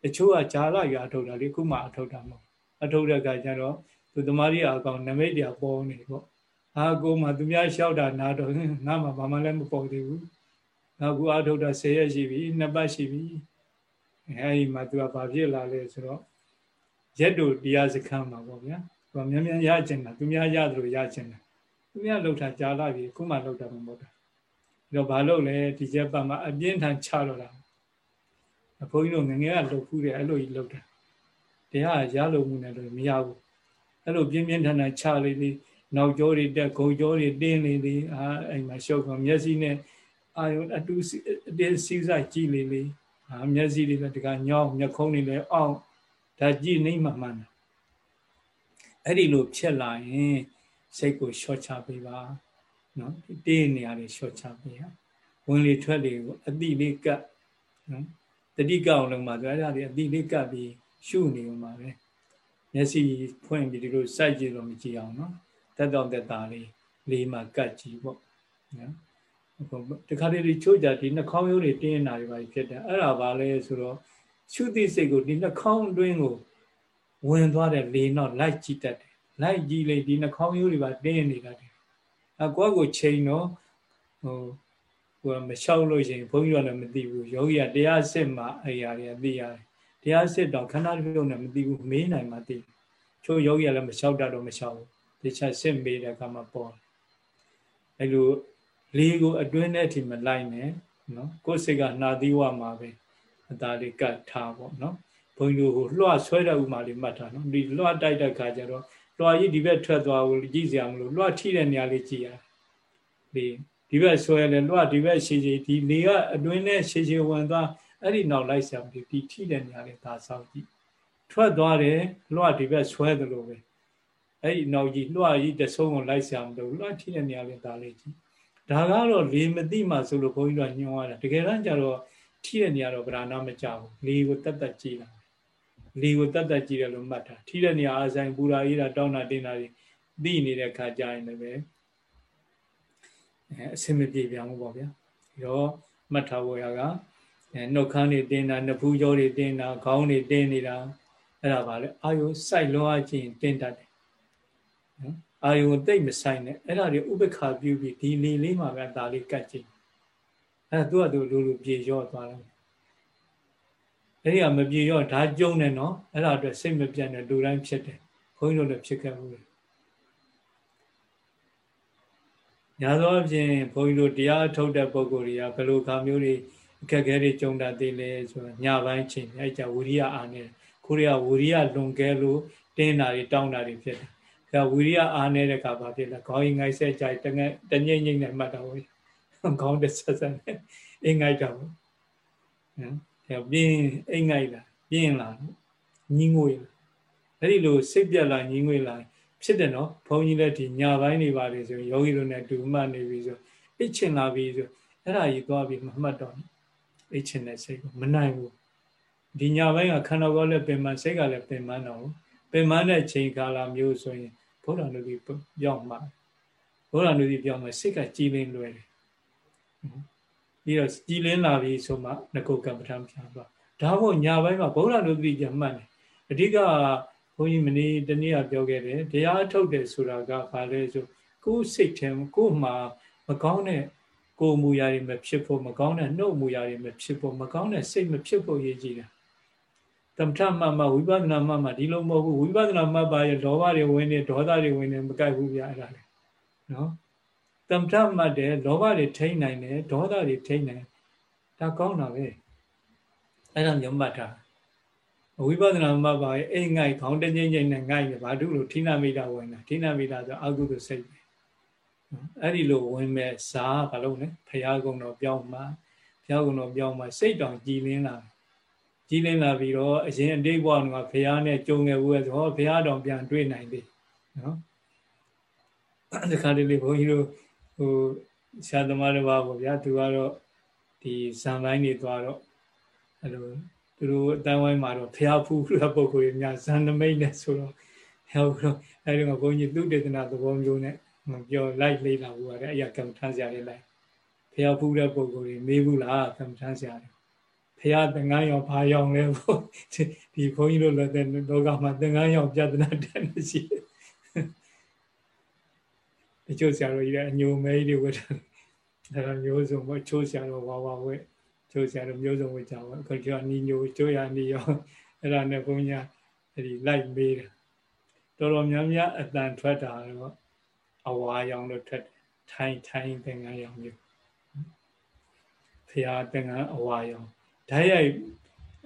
တချို့ကဂျာလရွာထုတ်တာလေခုမှအထုတ်တာမဟုတ်အထုတ်တဲ့အခါကျတော့သူသမားကြီးအကောင်နမိတ်တရားပေါ်နေပေါ့အာကိုမှသူများလျှောက်တာနားတော့ငါမှဘာမှလည်းမပေါ်သေးဘူးငါကူအထုတ်တာ10ရက်ရှိပြီနှစ်ပတ်ရှိပြီအဲဒီမှာသူကဘာဖြစ်လာလဲဆိုတော့ရက်တို့တရားစခန်းမှာပေါ့ဗျာသူကမြန်မြန်ရကျင်တာသူများရတယ်လို့ရကျင်တာ သူများလှုပ်တာကြားလာပြီခုမှလှုပ်တာမဟုတ်တာပြီးတော့ဘာလို့လဲဒီချက်ပတ်မှာအပြင်းထန်ချတော့တာဘုန်းကြီးတို့ငငယ်ကလှုပ်ဖူးတယ်အဲ့လိုကြီးလှုပ်တာတရားရလို့မှုနဲ့လို့မရဘူးအဲ့လိုပြင်းပြင်းထန်ထန်ချလေးလေးနောက်ကျောတွေတက်ဂုံကျောတွေတင်းလေးလေးအာအဲ့မှာရှုပ်ကောင်မျက်စိနဲ့အာယုံအတူအတင်းစီးဆိုင်ကြည့်လေးလေးအာမျက်စိတွေလည်းတကညောင်းမျက်ခုံးတွေလည်းအောင့်ဒါကြည့်နေမှမှန်တယ်အဲ့ဒီလိုဖြစ်လာရင် စိတ်ကိုလျှော့ချပေးပါနော်တင်းနေရာတွေလျှော့ချပေးရဝင်လေထွက်လေကိုအတိလေးကပ်နော်တတိကအောင်လုံးမှာဆိုအဲ့ဒါတွေအတိလေးကပ်ပြီးရှုနေမှာပဲမျက်စိဖွင့်ပြီးဒီလိုစိုက်ကြည့်လို့မကြည့်အောင်နော်တက်တော့တက်တာလေးလေးမှကတ်ကြည့်ပေါ့နော်တခါတလေချိုးကြဒီနှာခေါင်းရိုးတွေတင်းနေတာတွေပါဖြစ်တယ်အဲ့ဒါပါလဲဆိုတော့ရှုသိစိတ်ကိုဒီနှာခေါင်းအတွင်းကိုဝင်သွားတဲ့လေတော့လိုက်ကြည့်တတ်တယ် လိုက်ကြည့်လေဒီနှာခေါင်းရိုးတွေပါတင်းနေတတ်တယ်အကွက်ကိုချိန်တော့ဟိုဟိုမလျှောက်လို့ရှိရင်ဘုန်းကြီးကလည်းမသိဘူးယောဂီကတရားစစ်မှအရာတွေသိရတယ်တရားစစ်တော့ခန္ဓာပြုံးနဲ့မသိဘူးမေးနိုင်မှသိချို့ယောဂီကလည်းမလျှောက်တတ်တော့မလျှောက်ဘူးဒီချက်စစ်မေးတဲ့အခါမှာပေါ်အဲလိုလေးကိုအတွင်းထဲအထိမလိုက်နဲ့နော်ကိုယ်စိတ်ကနှာသီးဝမှာပဲအသာလေးကတ်ထားပေါ့နော်ဘုန်းကြီးတို့ဟိုလွှတ်ဆွဲတဲ့ဥမာလေးမှတ်ထားနော်ဒီလွှတ်တိုက်တဲ့ခါကျတော့ လွှတ်ကြီးဒီဘက်ထွက်သွားကိုကြည့်စရာမလိုလွှတ်ထိတဲ့နေရာလေးကြည့်ရတယ်ဒီဒီဘက်ဆွဲလဲလွှတ်ဒီဘက်ရှည်ရှည်ဒီလေကအတွင်းထဲရှည်ရှည်ဝင်သွားအဲ့ဒီနောက်လိုက်ဆရာမလို့ဒီထိတဲ့နေရာလေးဒါစောင့်ကြည့်ထွက်သွားတယ်လွှတ်ဒီဘက်ဆွဲသလိုပဲအဲ့ဒီနောက်ကြီးလွှတ်ကြီးတဆုံးကိုလိုက်ဆရာမလို့လွှတ်ထိတဲ့နေရာလေးဒါလေးကြည့်ဒါကတော့လေမသိမှဆိုလို့ဘုန်းကြီးတို့ညွှန်ရတာတကယ်တမ်းကျတော့ထိတဲ့နေရာတော့ဗราဏမကြဘူးလေကိုတက်တက်ကြည့်တာ လေကိုတက်တက်ကြည့်တယ်လို့မှတ်တာထိတဲ့နေရာအဆိုင်ပူရာအေးတာတောင်းတာတင်းတာတွေသိနေတဲ့ခါကြရင်လည်းပဲအဲအစင်မပြေပြန်ဘူးပေါ့ဗျာပြီးတော့မှတ်ထားဖို့ရကနှုတ်ခမ်းတွေတင်းတာနဖူးကြောတွေတင်းတာခေါင်းတွေတင်းနေတာအဲ့ဒါပါလေအာယုစိုက်လွှားခြင်းတင်းတတ်တယ်နော်အာယုတိတ်မဆိုင်နဲ့အဲ့ဒါတွေဥပ္ပခါပြုပြီးဒီလေလေးမှာပဲဒါလေးကတ်ကြည့်အဲ့ဒါသူ့အတူလူလူပြေရော့သွားတယ် အဲ့ဒီကမပြေရော့ဓာကျုံနေနော်အဲ့ဒါအတွက်စိတ်မပြတ်နဲ့လူတိုင်းဖြစ်တယ်ခွင်းတို့လည်းဖြစ်ခဲ့ဘူးညာသောအပြင်ဘုန်းကြီးတို့တရားထုတ်တဲ့ပုံကိုယ်တွေကဘယ်လိုခါမျိုးတွေအခက်အခဲတွေကြုံတတ်သေးလဲဆိုတော့ညပိုင်းချိန်အဲ့ကြဝီရိယအားနေခိုးရဝီရိယလွန်ကဲလို့တင်းတာတွေတောင်းတာတွေဖြစ်တယ်။ဒါဝီရိယအားနေတဲ့ကဘာဖြစ်လဲခေါင်းရင်ငိုက်ဆက်ကြိုက်တငယ်တငိမ့်ငိမ့်နဲ့မှတ်တာဝေး။ခေါင်းတစ်ဆက်ဆက်နဲ့အိမ်ငိုက်တာပေါ့။နော်။ ဒါပြင်းအိမ်ငိုက်လာပြင်းလာညီငွေလာအဲ့ဒီလိုစိတ်ပြက်လာညီငွေလာဖြစ်တယ်နော်ဘုန်းကြီးလည်းဒီညာပိုင်းနေပါလေဆိုယောဂီတို့နဲ့တူမှတ်နေပြီဆိုအစ်ချင်လာပြီဆိုအဲ့ဒါကြီးသွားပြီးမမှတ်တော့အိတ်ချင်တဲ့စိတ်ကိုမနိုင်ဘူးဒီညာဘက်ကခန္ဓာကိုယ်လည်းပင်မစိတ်ကလည်းပင်မတော့ပင်မတဲ့ချိန်ကာလမျိုးဆိုရင်ဘုရားလူကြီးပြောင်းမှာဘုရားလူကြီးပြောင်းမှာစိတ်ကကြည်လင်းလွယ်တယ် ပြီးတော့ကြည်လင်းလာပြီဆိုမှငကုကံပဋ္ဌာန်းပြန်သွားဒါမို့ညာဘက်မှာဘုရားလူကြီးပြန်မှတ်တယ်အဓိကဘုန်းကြီးမနေ့တနေ့ကပြောခဲ့တယ်တရားထုတ်တယ်ဆိုတာကဘာလဲဆိုကိုယ်စိတ်ထဲကိုယ်မှာမကောင်းတဲ့ကိုယ်မူရာတွေမဖြစ်ဖို့မကောင်းတဲ့နှုတ်မူရာတွေမဖြစ်ဖို့မကောင်းတဲ့စိတ်မဖြစ်ဖို့ရည်ကြည်တာသမထမှမှဝိပဿနာမှမှဒီလိုမဟုတ်ဘူးဝိပဿနာမှပါရလောဘတွေဝင်နေဒေါသတွေဝင်နေမကြိုက်ဘူးဗျာအဲ့ဒါလေနော် သမထမှတ်တယ်လောဘတွေထိန်းနိုင်တယ်ဒေါသတွေထိန်းနိုင်ဒါကောင်းတာပဲအဲ့ဒါမျိုးမှတ်တာဝိပဿနာမှပါရအိမ်ငိုက်ခေါင်းတင်းချင်းချင်းနဲ့ငိုက်ရဘာလို့လို့ဌိနမိတာဝင်တာဌိနမိတာဆိုအကုသိုလ်စိတ်ပဲအဲ့ဒီလိုဝင်မဲ့ဇာဘာလို့လဲဖရာကုံတော်ပြောင်းမှဖရာကုံတော်ပြောင်းမှစိတ်တောင်ကြည်လင်းလာကြည်လင်းလာပြီးတော့အရင်အတိတ်ဘဝကဖရာနဲ့ကြုံခဲ့ဘူးဆိုတော့ဖရာတော်ပြန်တွေ့နိုင်ပြီနော်ဒီခါလေးလေးဘုန်းကြီးတို့ ဟိုဆရာသမားတစ်ပါးပေါ့ဗျာသူကတော့ဒီဇံပိုင်းနေသွားတော့အဲ့လိုသူတို့အတန်းဝိုင်းမှာတော့ဖျားဖူးတဲ့ပုံကိုယ်များဇန်နမိတ်နဲ့ဆိုတော့ဟဲ့ဘုအဲ့ဒီမှာဘုန်းကြီးသူတေသနာသဘောမျိုးနဲ့ပြောလိုက်လေးလာဘူးရတယ်အဲ့ရကံထမ်းစရာလေးလိုက်ဖျားဖူးတဲ့ပုံကိုယ်မေးဘူးလားကံထမ်းစရာလေးဖျားသင်္ကန်းရောဘာရောင်လဲပေါ့ဒီဘုန်းကြီးတို့လည်းလောကမှာသင်္ကန်းရောင်ပြဿနာတက်နေရှိတယ် တချို့ဆရာတော်ကြီးကအညိုမဲကြီးတွေဝတ်တယ်ဒါကမျိုးစုံပေါ့ချိုးဆရာတော်ဝါဝါဝဲချိုးဆရာတော်မျိုးစုံဝတ်ကြပါအခုကျော်နီညိုချိုးရနီရောအဲ့ဒါနဲ့ဘုန်းကြီးအဲ့ဒီလိုက်မေးတယ်တော်တော်များများအတန်ထွက်တာတော့အဝါရောင်လို့ထွက်တယ်ထိုင်းထိုင်းသင်္ကန်းရောင်မျိုးဖရာသင်္ကန်းအဝါရောင်ဓာတ်ရိုက်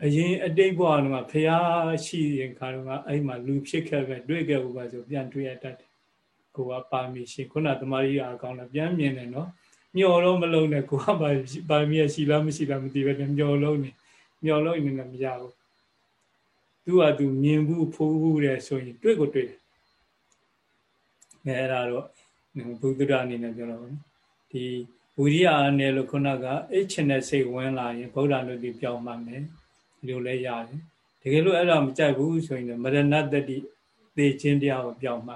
အရင်အတိတ်ဘဝကဖရာရှိရင်ခါတော့အဲ့မှာလူဖြစ်ခဲ့ပဲတွေ့ခဲ့ဘူးပါဆိုပြန်တွေ့ရတတ်တယ် ကိုကပါမီရှင်ခုနသမารီအကောင်လည်းပြန်မြင်တယ်နော်မျော်တော့မလုံးနဲ့ကိုကပါပါမီရှိလားမရှိလားမသိပဲမျော်လုံးနေမျော်လုံးနေလည်းမရဘူးသူကသူမြင်ဘူးဖိုးဘူးတဲ့ဆိုရင်တွေ့ကိုတွေ့တယ်ငယ်အဲ့ဒါတော့ဘုဒ္ဓရအနေနဲ့ပြောတော့ဒီဝိရိယအားနဲ့လို့ခုနကအိတ်ချင်တဲ့စိတ်ဝင်လာရင်ဗုဒ္ဓလူတိပြောင်းမှမယ်ဒီလိုလဲရတယ်တကယ်လို့အဲ့ဒါမကြိုက်ဘူးဆိုရင်မရဏတတိသေခြင်းတရားကိုပြောင်းမှ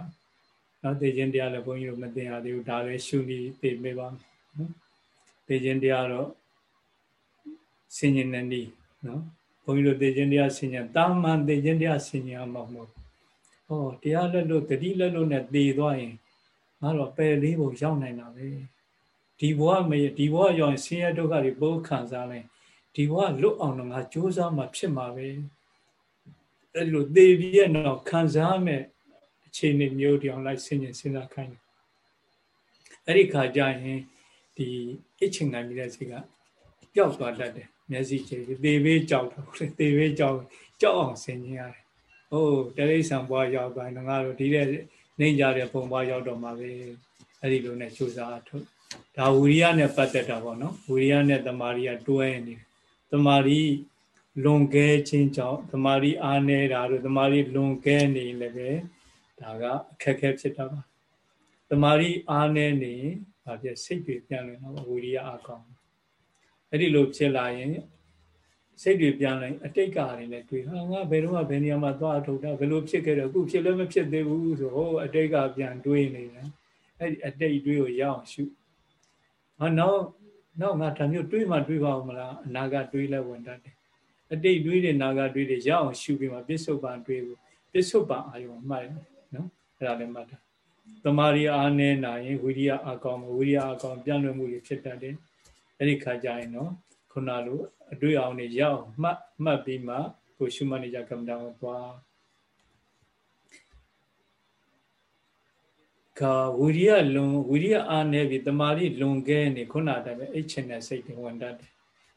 နော်သေခြင်းတရားလည်းဘုန်းကြီးတို့မသိရသေးဘူးဒါလည်းရှုနေသိမေးပါမယ်နော်သေခြင်းတရားတော့ဆင်ញင်နေနီးနော်ဘုန်းကြီးတို့သေခြင်းတရားဆင်ញင်တာမန်သေခြင်းတရားဆင်ញင်အောင်မဟုတ်ဘူးဟောတရားလက်လို့တတိလက်လို့နဲ့သေသွားရင်ငါတော့ပယ်လေးပုံရောက်နိုင်တာပဲဒီဘဝမဒီဘဝရောက်ရင်ဆင်းရဲဒုက္ခတွေပိုးခံစားလိုက်ဒီဘဝလွတ်အောင်တော့ငါကြိုးစားမှဖြစ်မှာပဲအဲ့လိုသေပြီးရဲ့တော့ခံစားမဲ့ အခြေအနေမျိုးတောင်လိုက်ဆင်ញင်စဉ်းစားခိုင်းတယ်အဲ့ဒီခါကျရင်ဒီအချင်းငံပြီးတဲ့စိတ်ကပျောက်သွားတတ်တယ်မျက်စိကြည့်သေဘေးကြောက်တော့သေဘေးကြောက်ကြောက်အောင်ဆင်ញင်ရတယ်။ဟုတ်တရိษံဘွားရောက်ပိုင်းတော့ငါတို့ဒီတဲ့နေကြတဲ့ပုံဘွားရောက်တော့မှာပဲအဲ့ဒီလိုနဲ့စူးစမ်းထုတ်ဒါဝီရိယနဲ့ပတ်သက်တာပေါ့နော်ဝီရိယနဲ့တမာရီကတွဲနေတယ်တမာရီလွန်ကဲခြင်းကြောင့်တမာရီအားနေတာတို့တမာရီလွန်ကဲနေလည်းပဲ ဒါကအခက်ခဲဖြစ်တာပါတမာရီအားနေနေဘာဖြစ်စိတ်တွေပြန်လည်တော့ဝီရိယအားကောင်းအဲ့ဒီလိုဖြစ်လာရင်စိတ်တွေပြန်လိုက်အတိတ်ကာတွေနဲ့တွေ့ဟာငါဘယ်တော့မှဘယ်နေရာမှာသွားထုတ်တာဘယ်လိုဖြစ်ခဲ့တော့အခုဖြစ်လည်းမဖြစ်သေးဘူးဆိုဟိုအတိတ်ကပြန်တွေးနေတယ်အဲ့ဒီအတိတ်တွေးကိုရအောင်ရှုဟာနောက်နောက်ငါဒါမျိုးတွေးမှတွေးပါဦးမလားအနာကတွေးလဲဝင်တတ်တယ်အတိတ်တွေးတဲ့နာကတွေးတဲ့ရအောင်ရှုပြီးမှပစ္စုပန်တွေးဖို့ပစ္စုပန်အာယုံမှတ် နော်အဲ့ဒါလည်းမှတ်တာတမာရီအားနေနိုင်ရင်ဝိရိယအကောင်ဝိရိယအကောင်ပြန့်လွင့်မှုတွေဖြစ်တတ်တယ်အဲ့ဒီခါကျရင်နော်ခုနလိုအတွေ့အအောင်တွေရအောင်မှတ်မှတ်ပြီးမှကိုရှုမှတ်နေကြကမ္မတာကိုသွားကဝိရိယလွန်ဝိရိယအားနေပြီတမာရီလွန်ကဲနေခုနတိုင်းပဲအိတ်ချင်တဲ့စိတ်တွေဝင်တတ်တယ်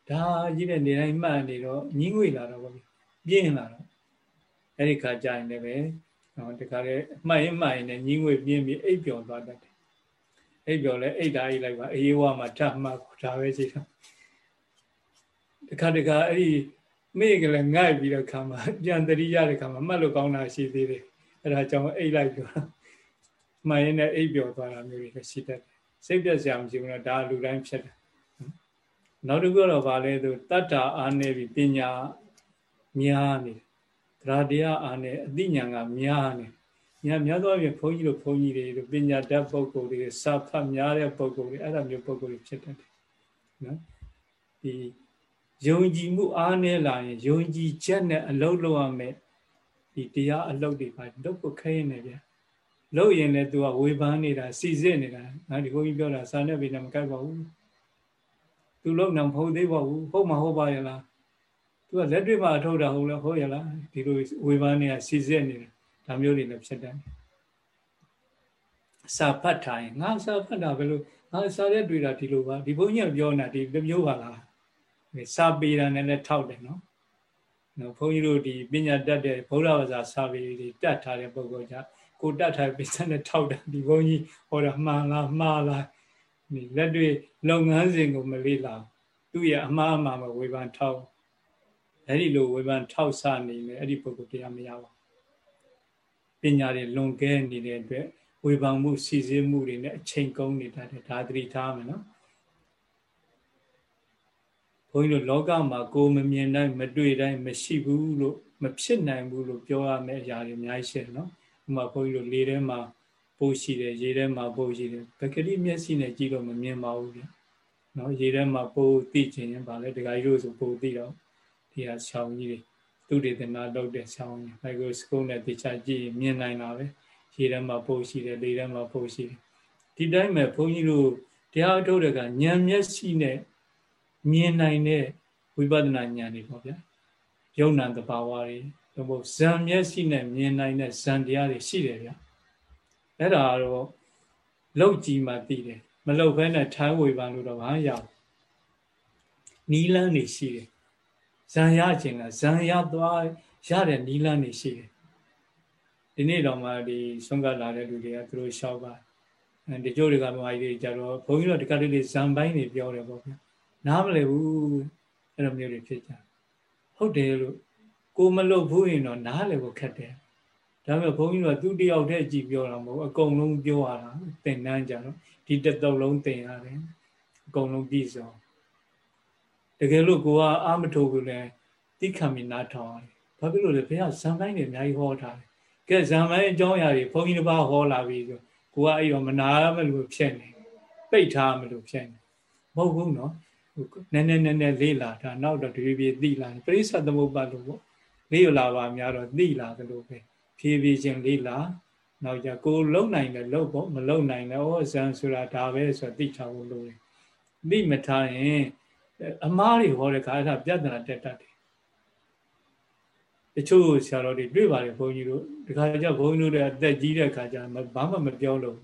ဒါကြီးတဲ့နေတိုင်းမှတ်နေတော့ညင်းငွေလာတော့ဗျပြင်းလာတော့အဲ့ဒီခါကျရင်လည်းပဲ နော်တခါလေမှတ်ရင်မှတ်ရင်လည်းညင်းငွေပြင်းပြီးအိပ်ပျော်သွားတတ်တယ်အိပ်ပျော်လဲအိတ်ဓာတ်အိတ်လိုက်ပါအေးဝါမှာထမှတ်ဒါပဲရှိတော့တခါတခါအဲ့ဒီမိကလည်းငိုက်ပြီးတော့ခါမှာပြန်တတိရတဲ့ခါမှာမှတ်လို့ကောင်းတာရှိသေးတယ်အဲ့ဒါကြောင့်အိတ်လိုက်ပြောမှန်ရင်လည်းအိပ်ပျော်သွားတာမျိုးတွေရှိတတ်တယ်စိတ်ပြက်စရာမရှိဘူးနော်ဒါလူတိုင်းဖြစ်တယ်နောက်တစ်ခုတော့ဗာလဲသူတတ္တာအားနေပြီပညာများနေတ ရားတရားအားနေအသိဉာဏ်ကများနေညာများသောဖြင့်ဘုန်းကြီးတို့ဘုန်းကြီးတွေတို့ပညာတတ်ပုဂ္ဂိုလ်တွေစာဖတ်များတဲ့ပုဂ္ဂိုလ်တွေအဲ့ဒါမျိုးပုဂ္ဂိုလ်တွေဖြစ်တတ်တယ်နော်ဒီယုံကြည်မှုအားနည်းလာရင်ယုံကြည်ချက်နဲ့အလုပ်လုပ်ရမယ်ဒီတရားအလုပ်တွေပါလုပ်ဖို့ခဲနေဗျာလုပ်ရင်လည်း तू ကဝေဖန်နေတာစီစစ်နေတာငါဒီဘုန်းကြီးပြောတာစာနဲ့ပေနဲ့မကိုက်ပါဘူး तू လုပ်နေမဟုတ်သေးပါဘူးဟုတ်မှာဟုတ်ပါရဲ့လား तू ကလက်တွေ့မှာထုတ်တာဟုတ်လားဟုတ်ရဲ့လားဒီလိုဝေဖန်နေတာစီစစ်နေတာဒါမျိုးတွေလည်းဖြစ်တတ်တယ်စာဖတ်ထားရင်ငါစာဖတ်တာဘယ်လိုငါစာရက်တွေ့တာဒီလိုပါဒီဘုန်းကြီးကပြောနေတာဒီတစ်မျိုးပါလားစာပေတာနဲ့လည်းထောက်တယ်နော်နော်ဘုန်းကြီးတို့ဒီပညာတတ်တဲ့ဗုဒ္ဓဘာသာစာပေတွေတတ်ထားတဲ့ပုဂ္ဂိုလ်ကြကိုတတ်ထားပိစံနဲ့ထောက်တယ်ဒီဘုန်းကြီးဟောတာမှန်လားမှားလားဒီလက်တွေ့လုပ်ငန်းစဉ်ကိုမလေးလာသူ့ရဲ့အမှားအမှန်မဝေဖန်ထောက် အဲ့ဒီလိုဝေဖန်ထောက်ဆနေမယ်အဲ့ဒီပုဂ္ဂိုလ်တရားမရပါပညာတွေလွန်ကဲနေတဲ့အတွက်ဝေဖန်မှုစီစဉ်မှုတွေနဲ့အချိန်ကုန်နေတတ်တယ်ဒါသတိထားမယ်နော်ဘုန်းကြီးတို့လောကမှာကိုယ်မမြင်တိုင်းမတွေ့တိုင်းမရှိဘူးလို့မဖြစ်နိုင်ဘူးလို့ပြောရမယ့်အရာတွေအများကြီးရှိတယ်နော်ဥပမာဘုန်းကြီးတို့လေထဲမှာပိုးရှိတယ်ရေထဲမှာပိုးရှိတယ်ပကတိမျက်စိနဲ့ကြည့်လို့မမြင်ပါဘူးဗျနော်ရေထဲမှာပိုးသိချင်ရင်ဗာလဲဒကာကြီးတို့ဆိုပိုးသိတော့ ဒီဟာဆောင်းကြီးတွေသူတေသနာလုပ်တဲ့ဆောင်းကြီးမိုက်ခရိုစကိုပနဲ့တခြားကြည့်မြင်နိုင်တာပဲရေထဲမှာပိုးရှိတယ်လေထဲမှာပိုးရှိတယ်ဒီတိုင်းမဲ့ဘုန်းကြီးတို့တရားထုတ်တဲ့ကဉာဏ်မျက်စိနဲ့မြင်နိုင်တဲ့ဝိပဿနာဉာဏ်တွေပေါ့ဗျာယုံနာတဘာဝတွေတော့ဘုဇံမျက်စိနဲ့မြင်နိုင်တဲ့ဇံတရားတွေရှိတယ်ဗျာအဲ့ဒါတော့လောက်ကြည့်မှသိတယ်မလောက်ဘဲနဲ့ထိုင်းဝေပန်လို့တော့ဘာရအောင်နီလန်းနေရှိတယ် ဇံရခြင်းကဇံရသွားရတဲ့နီလန်းနေရှိတယ်ဒီနေ့တော့မှဒီဆုံးကလာတဲ့လူတွေကသူတို့ရှောက်ပါဒီကျိုးတွေကမာကြီးတွေကြတော့ဘုန်းကြီးတို့ဒီကလေးလေးဇံပိုင်းတွေပြောတယ်ပေါ့ဗျာနားမလည်ဘူးအဲ့လိုမျိုးတွေဖြစ်ကြဟုတ်တယ်လို့ကိုမလုပ်ဘူးရင်တော့နားလည်ဖို့ခက်တယ်ဒါပေမဲ့ဘုန်းကြီးတို့ကသူတယောက်တည်းကြည်ပြောတာမဟုတ်အကုန်လုံးပြောရတာသင်တန်းကြတော့ဒီတစ်တုပ်လုံးသင်ရတယ်အကုန်လုံးပြည့်စုံ တကယ်လို့ကိုကအာမထုတ်ဘူးလဲတိခံမိနားထောင်ရတယ်ဘာဖြစ်လို့လဲဘုရားဇံပိုင်းတွေအများကြီးဟောထားတယ်ကဲဇံပိုင်းအကြောင်းအရာတွေဘုန်းကြီးတစ်ပါးဟောလာပြီဆိုကိုကအဲ့တော့မနာမလို့ဖြစ်နေပိတ်ထားမလို့ဖြစ်နေမဟုတ်ဘူးနော်နည်းနည်းနည်းနည်းလေးလာတာနောက်တော့ဒီပြေသိလာပရိစ္ဆသမုပ္ပါလို့ပေါ့လေးလာပါများတော့သိလာသလိုပဲဖြည်းဖြည်းချင်းလေးလာနောက်ကြကိုလုံနိုင်တယ်လုံပေါ့မလုံနိုင်တယ်ဩဇန်ဆိုတာဒါပဲဆိုသိချဖို့လိုတယ်သိမထားရင် အမားတွေဟောတဲ့ခါအဲ့ဒါပြဿနာတက်တတ်တယ်တချို့ဆရာတော်တွေတွေ့ပါတယ်ဘုန်းကြီးတို့ဒီခါကျဘုန်းကြီးတို့တဲ့အသက်ကြီးတဲ့ခါကျဘာမှမပြောလို့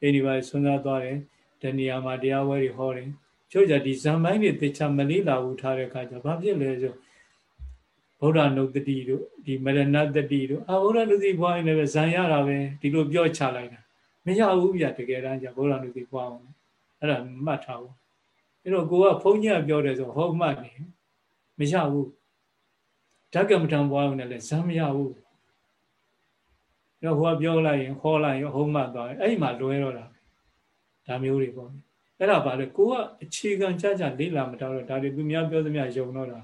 အိမ်ဒီပါဆွမ်းစားသွားတယ်တဏှာမှာတရားဝဲတွေဟောတယ်ချို့ကြဒီဇံပိုင်းတွေတေချာမလေးလာဘူးထားတဲ့အခါကျဘာဖြစ်လဲဆိုဗုဒ္ဓနုတ္တိတို့ဒီမရဏတတိတို့အာဗုဒ္ဓနုတ္တိဘွားရင်လည်းဇံရတာပဲဒီလိုပြောချလိုက်တာမရဘူးဗျတကယ်တမ်းကျဗုဒ္ဓနုတ္တိဘွားအောင်အဲ့ဒါမှတ်ထားဘူး အဲ့တော့ကိုကဘုန်းကြီးကပြောတယ်ဆိုဟုတ်မှတ်နေမရဘူးဓကမထံဘွားအောင်လည်းဇံမရဘူးတော့ဟိုကပြောလိုက်ရင်ခေါ်လိုက်ရင်ဟုတ်မှတ်သွားတယ်အဲ့ဒီမှာလွဲတော့တာဒါမျိုးတွေပေါ့အဲ့ဒါပါလေကိုကအခြေခံကြကြလေးလာမတော့ဒါတွေသူများပြောသမျှယုံတော့တာ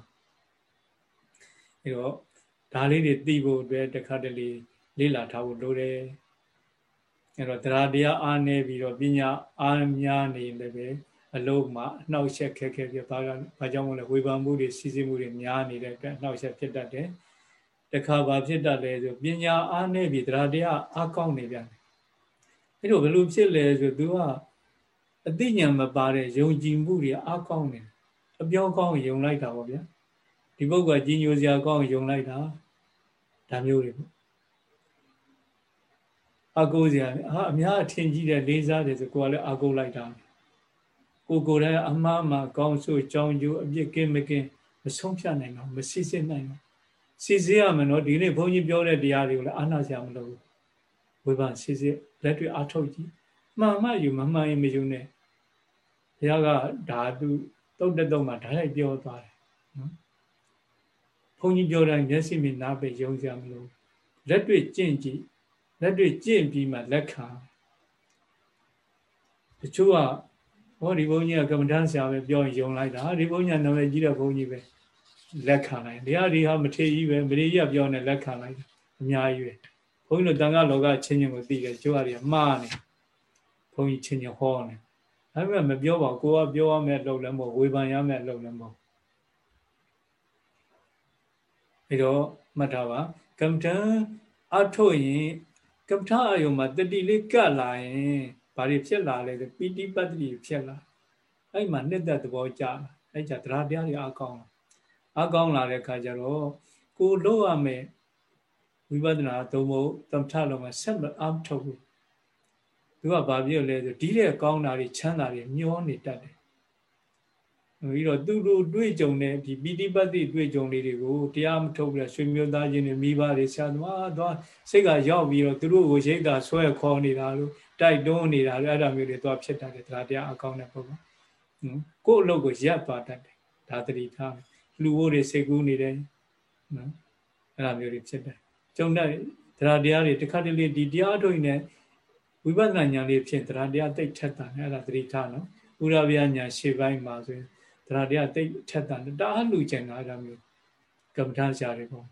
အဲ့တော့ဒါလေးတွေသိဖို့အတွက်တခါတလေလေးလာထားဖို့လိုတယ်အဲ့တော့တရားတရားအားနေပြီးတော့ပညာအားများနေလည်းပဲ အလုံးမှာအနှောက်အယှက်ခက်ခဲပြဘာဘာကြောင့်မလဲဝေဖန်မှုတွေစီစဉ်မှုတွေများနေတဲ့အတွက်အနှောက်အယှက်ဖြစ်တတ်တယ်တခါဘာဖြစ်တတ်လဲဆိုပညာအားနေပြီးတရားတရားအားကောင်းနေပြန်တယ်အဲ့တော့ဘယ်လိုဖြစ်လဲဆိုသူကအသိဉာဏ်မပါတဲ့ယုံကြည်မှုတွေအားကောင်းတယ်အပြောကောင်းယုံလိုက်တာပေါ့ဗျာဒီပုဂ္ဂိုလ်ကြီးညိုစရာကောင်းယုံလိုက်တာဒါမျိုးတွေပေါ့အကိုစရာအာအများအထင်ကြီးတဲ့လေးစားတယ်ဆိုကိုကလည်းအကိုလိုက်တာ ကိုကိုယ်လည်းအမှားအမှားကောင်းဆိုးကြောင်းကျိုးအပြစ်ကင်းမကင်းမဆုံးဖြတ်နိုင်တော့မစစ်စစ်နိုင်တော့စစ်စစ်ရမယ်နော်ဒီနေ့ဘုန်းကြီးပြောတဲ့တရားတွေကိုလည်းအာနာစရာမလိုဘူးဝိပဿစစ်စစ်လက်တွေ့အထုတ်ကြည့်မှန်မှယူမမှန်ရင်မယူနဲ့ဘုရားကဒါသူတုတ်တုတ်မှာဓာတ်လိုက်ပြောသွားတယ်နော်ဘုန်းကြီးပြောတိုင်းမျက်စိမြင်နားပဲယုံကြမလို့လက်တွေ့ကျင့်ကြည့်လက်တွေ့ကျင့်ပြီးမှလက်ခံတချို့က ဟောဒီဘုန်းကြီးကကမ္မဋ္ဌာန်းဆရာပဲပြောရင်ယုံလိုက်တာဒီဘုန်းကြီးကနာမည်ကြီးတဲ့ဘုန်းကြီးပဲလက်ခံလိုက်တရားဒီဟာမထေကြီးပဲမထေကြီးကပြောနေလက်ခံလိုက်အများကြီးပဲဘုန်းကြီးတို့တန်ခါလောကချင်းချင်းကိုသိတယ်ကျိုးရတယ်မှားနေဘုန်းကြီးချင်းချင်းဟောနေအဲ့မဲ့မပြောပါဘူးကိုကပြောရမယ်လို့လည်းမဟုတ်ဝေဖန်ရမယ်လို့လည်းမဟုတ်အဲတော့မှတ်ထားပါကမ္မထအထုတ်ရင်ကမ္မထအယုံမှာတတိလေးကတ်လာရင် ဘာတွေဖြစ်လာလဲပီတိပတ္တိဖြစ်လာအဲ့မှာနှစ်သက်သဘောကြလာအဲ့ကြတရားတရားတွေအကောင်းအကောင်းလာတဲ့ခါကျတော့ကိုလို့ရမယ်ဝိပဿနာသုံးဖို့သမထလုံးမှာဆက်မအားထုတ်ဘူးသူကဘာပြောလဲဆိုဒီတဲ့ကောင်းတာတွေချမ်းသာတွေမျောနေတတ်တယ်ပြီးတော့သူတို့တွေ့ကြုံတဲ့ဒီပိဋိပတ်တိတွေ့ကြုံလေးတွေကိုတရားမထုတ်ပြီးဆွေမျိုးသားချင်းတွေမိဘတွေဆရာသမားသွားစိတ်ကရောက်ပြီးတော့သူတို့ကိုရိတ်တာဆွဲခေါ်နေတာလို့ တိုက်တွန်းနေတာလို့အဲ့ဒါမျိုးတွေသွားဖြစ်တတ်တယ်တရားတရားအကောင်းတဲ့ပုံကကိုယ့်အလုပ်ကိုရပ်သွားတတ်တယ်ဒါတတိထားလူဖို့တွေစိတ်ကူးနေတယ်နော်အဲ့ဒါမျိုးတွေဖြစ်တယ်ကျုံတဲ့တရားတရားတွေတစ်ခါတလေဒီတရားထုတ်ရင်ဝိပဿနာဉာဏ်လေးဖြစ်တရားတရားတိတ်ထက်တာနဲ့အဲ့ဒါတတိထားနော်ဥရဗျာဉာဏ်ရှေ့ပိုင်းမှာဆိုရင်တရားတရားတိတ်ထက်တာတာအလူကျင်တာအဲ့ဒါမျိုးကမ္မထာရှာတွေပေါ့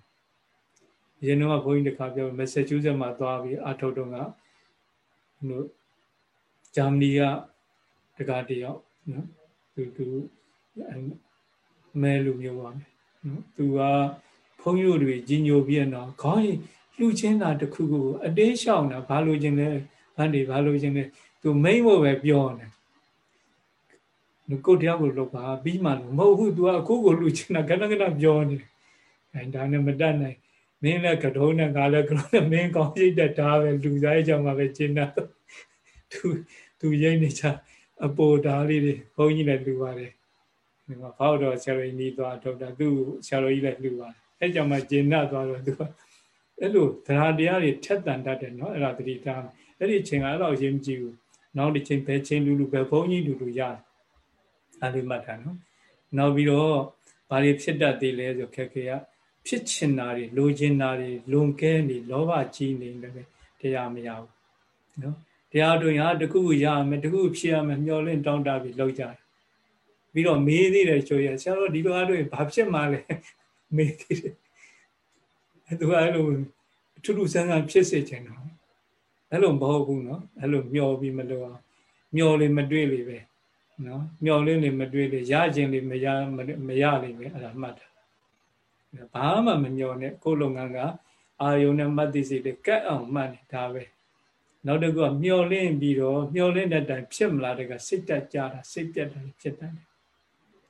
အရင်တော့ဘုန်းကြီးတစ်ခါပြောမက်ဆာချူးဆက်မှာသွားပြီးအထုတ်တော့က တို့ဂျာမနီကတကားတယောက်နော်သူသူမဲလူမျိုးပါမယ်နော်သူကဘုန်းကြီးတွေကြီးညိုပြီးတော့ခေါင်းလှူချင်းတာတခုခုအတင်းရှောင်တာဘာလို့ခြင်းလဲဘာနေဘာလို့ခြင်းလဲသူမိမ့်ဖို့ပဲပြောတယ်ကိုတရားကိုလုပ်ပါပြီးမှလို့မဟုတ်ဘူး तू ကအခုကိုလူချင်တာခဏခဏပြောနေတယ်အဲဒါနဲ့မတတ်နိုင် မင်းလည်းကတုံးနဲ့ငါလည်းကတုံးနဲ့မင်းကောင်းစိတ်တက်တာပဲလူသားရဲ့ကြောင့်မှပဲကျင်းတာသူသူရိမ့်နေချအပေါ်ဓာလေးတွေဘုန်းကြီးလည်းလူပါတယ်ဒီမှာဘောက်တော်ဆရာတော်ကြီးနီးသွားထုတ်တာသူဆရာတော်ကြီးလည်းလူပါတယ်အဲကြောင့်မှကျင်းတတ်သွားတော့သူကအဲ့လိုသရာတရားတွေထက်တန်တတ်တယ်နော်အဲ့ဒါတတိထားအဲ့ဒီအချိန်ကအဲ့တော့ရေးမကြည့်ဘူးနောက်တစ်ချိန်ဘယ်ချိန်လူလူပဲဘုန်းကြီးလူလူရတယ်အဲ့ဒီမှတ်ထားနော်နောက်ပြီးတော့ဘာတွေဖြစ်တတ်သေးလဲဆိုခက်ခဲက ဖြစ်ချင်တာတွေလိုချင်တာတွေလွန်ကဲနေလောဘကြီးနေလည်းတရားမရဘူးနော်တရားတွင်ဟာတခုခုရမယ်တခုခုဖြစ်ရမယ်မျောလင့်တောင်းတပြီးလောက်ကြတယ်ပြီးတော့မေးသေးတယ်ချိုးရဆရာတော်ဒီလိုအားတွင်ဘာဖြစ်မှလဲမေးသေးတယ်အဲသူကအဲ့လိုအထူးထူးဆန်းဆန်းဖြစ်စေချင်တာအဲ့လိုမဟုတ်ဘူးနော်အဲ့လိုမျောပြီးမလို့အောင်မျောလေမတွေ့လေပဲနော်မျောလင်းနေမတွေ့လေရခြင်းလေမရမရလိမ့်မယ်အဲ့ဒါမှတ်တာ ဘာမှမမျောနဲ့ကိုယ်လုပ်ငန်းကအာယုံနဲ့မှတ်သိစိတ်လေးကတ်အောင်မှတ်နေဒါပဲနောက်တစ်ခုကမျောလင်းပြီးတော့မျောလင်းတဲ့တိုင်ဖြစ်မလားတကစိတ်တက်ကြတာစိတ်ပြတ်တယ်ဖြစ်တယ်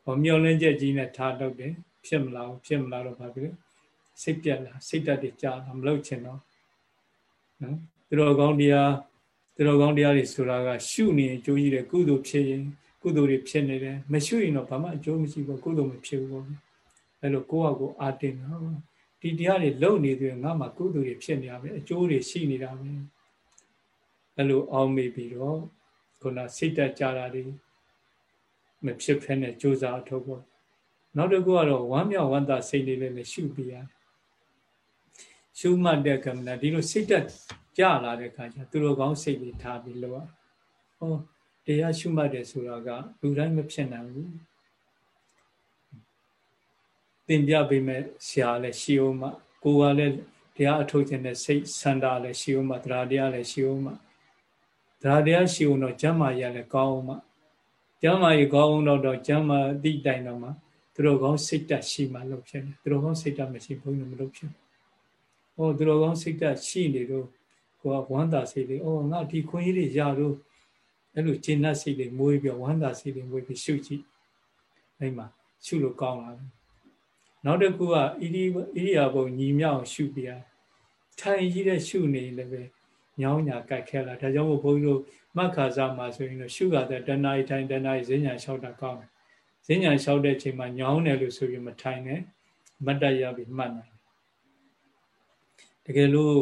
ဟောမျောလင်းချက်ကြီးနဲ့ထားတော့တယ်ဖြစ်မလားဖြစ်မလားတော့ဘာဖြစ်လဲစိတ်ပြတ်လာစိတ်တက်တွေကြာတာမလုပ်ချင်တော့နော်သူတော်ကောင်းတရားသူတော်ကောင်းတရားတွေဆိုတာကရှုနေအကျိုးကြီးတယ်ကုသိုလ်ဖြစ်ရင်ကုသိုလ်တွေဖြစ်နေတယ်မရှုရင်တော့ဘာမှအကျိုးမရှိဘူးကုသိုလ်မဖြစ်ဘူးပေါ့ အဲလိုကိုယ့်ဟာကိုယ်အာတင်တော့ဒီတရားတွေလုံနေသေးငါမှကုသိုလ်တွေဖြစ်နေရမယ်အကျိုးတွေရှိနေတာပဲအဲလိုအောင်းမိပြီးတော့ခုနစိတ်တက်ကြတာတွေမဖြစ်ဖ ೇನೆ ကြိုးစားအထုတ်ဖို့နောက်တစ်ခုကတော့ဝမ်းမြောက်ဝမ်းသာစိတ်လေးလည်းရှုပြရတယ်ရှုမှတ်တဲ့ကမ္မနာဒီလိုစိတ်တက်ကြလာတဲ့အခါကျသူတို့ကောင်းစိတ်လေးထားပြီးလို့ဟောတရားရှုမှတ်တယ်ဆိုတာကလူတိုင်းမဖြစ်နိုင်ဘူးသ င်ပြပေးမဲ့ဆရာလည်းရှိအောင်မှကိုယ်ကလည်းတရားအထုတ်ခြင်းနဲ့စိတ်ဆန္ဒလည်းရှိအောင်မှတရားတရားလည်းရှိအောင်မှတရားတရားရှိအောင်တော့ကျမ်းမာရလည်းကောင်းအောင်မှကျမ်းမာရကောင်းအောင်တော့ကျမ်းမာအတိတိုင်တော့မှသူတို့ကောင်းစိတ်တက်ရှိမှလုပ်ဖြစ်တယ်သူတို့ကောင်းစိတ်တက်မရှိဘုန်းကြီးမလုပ်ဖြစ်ဟောသူတို့ကောင်းစိတ်တက်ရှိနေတော့ကိုကဝမ်းသာစိတ်လေးအော်ငါဒီခွင့်ကြီးတွေရတော့အဲ့လိုကျင့်တတ်စိတ်တွေမွေးပြီးဝမ်းသာစိတ်တွေမွေးပြီးရှုကြည့်အဲ့မှာရှုလို့ကောင်းလာတယ် နောက်တစ်ခုကဣရိဣရိယာပုညီမြောက်ရှုပြရထိုင်ကြီးတဲ့ရှုနေလည်းပဲညောင်းညာကြိုက်ခဲလာဒါကြောင့်မို့ဘုန်းကြီးတို့မခါစားမှာဆိုရင်တော့ရှုရတဲ့တဏှာထိုင်တဏှာဈဉ္ညာလျှောက်တာကောင်းတယ်ဈဉ္ညာလျှောက်တဲ့ချိန်မှာညောင်းတယ်လို့ဆိုပြီးမထိုင်နဲ့မတ်တရပြီးမှတ်နိုင်တကယ်လို့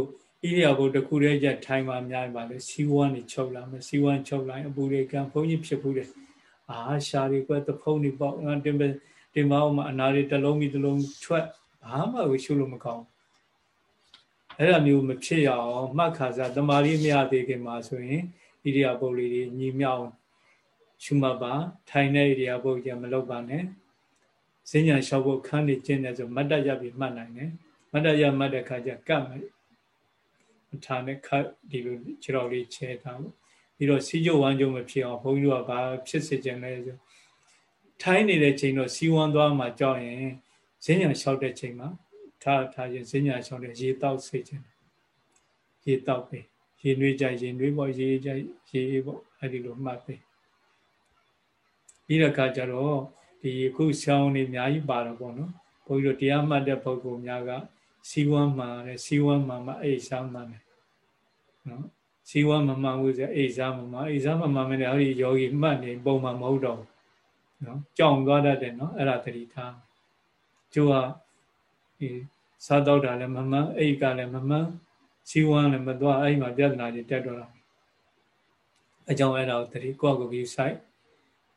ဣရိယာပုတ်တစ်ခုတည်းရက်ထိုင်မှများပါလေစီဝမ်းနေချုပ်လာမယ်စီဝမ်းချုပ်လိုက်အပူတွေကံဘုန်းကြီးဖြစ်ဘူးတယ်အာရှာတွေကွက်တဖုံးနေပေါ့ငါတင်ပဲ တင်မအောင်မအနာတွေတစ်လုံးပြီးတစ်လုံးထွက်ဘာမှကိုရှုလို့မကောင်းအဲ့ဒါမျိုးမဖြစ်ရအောင်မှတ်ခါစားတမာရီမရသေးခင်မှာဆိုရင်ဣရိယာပုတ်လေးတွေညီမြောင်ရှုမှတ်ပါထိုင်တဲ့ဣရိယာပုတ်ကြမလုပ်ပါနဲ့စဉ္ညာလျှောက်ဖို့ခန်းနေကျင့်တယ်ဆိုမတ်တရပြီးမှတ်နိုင်တယ်မတ်တရမှတ်တဲ့ခါကျကတ်မယ်ထားနဲ့ခတ်ဒီလိုခြေတော်လေးချဲထားလို့ပြီးတော့စီးကျုပ်ဝမ်းကျုပ်မဖြစ်အောင်ဘုန်းကြီးတို့ကဘာဖြစ်စေချင်လဲဆို ထိုင်းနေတဲ့ချိန်တော့စီးဝမ်းသွားမှကြောက်ရင်ဈဉ္ညာလျှောက်တဲ့ချိန်မှာထားထားရင်ဈဉ္ညာလျှောက်တဲ့ရေတောက်စေချင်ရေတောက်ပဲရေနွေးကြရေနွေးပေါ့ရေကြရေပေါ့အဲ့ဒီလိုမှတ်ပဲပြီးတဲ့အခါကျတော့ဒီခုဆောင်းနေအများကြီးပါတော့ပေါ့နော်ဘုန်းကြီးတို့တရားမှတ်တဲ့ပုဂ္ဂိုလ်များကစီဝမ်းမှန်တယ်စီဝမ်းမှန်မှအိစားမှန်တယ်နော်စီဝမ်းမမှန်ဘူးဆိုအိစားမမှန်အိစားမမှန်မနဲ့ဟောဒီယောဂီမှတ်နေပုံမှန်မဟုတ်တော့ဘူး နော်ကြောင်သွားတတ်တယ်နော်အဲ့ဒါတတိထားကျိုးကဒီစားတော့တာလည်းမမှန်အိကလည်းမမှန်စီဝမ်းလည်းမသွားအဲ့မှာပြဿနာတွေတက်တော့တာအကြောင်းအဲ့ဒါကိုတတိကိုယ့်ကိုယ်ကြီးဆိုင်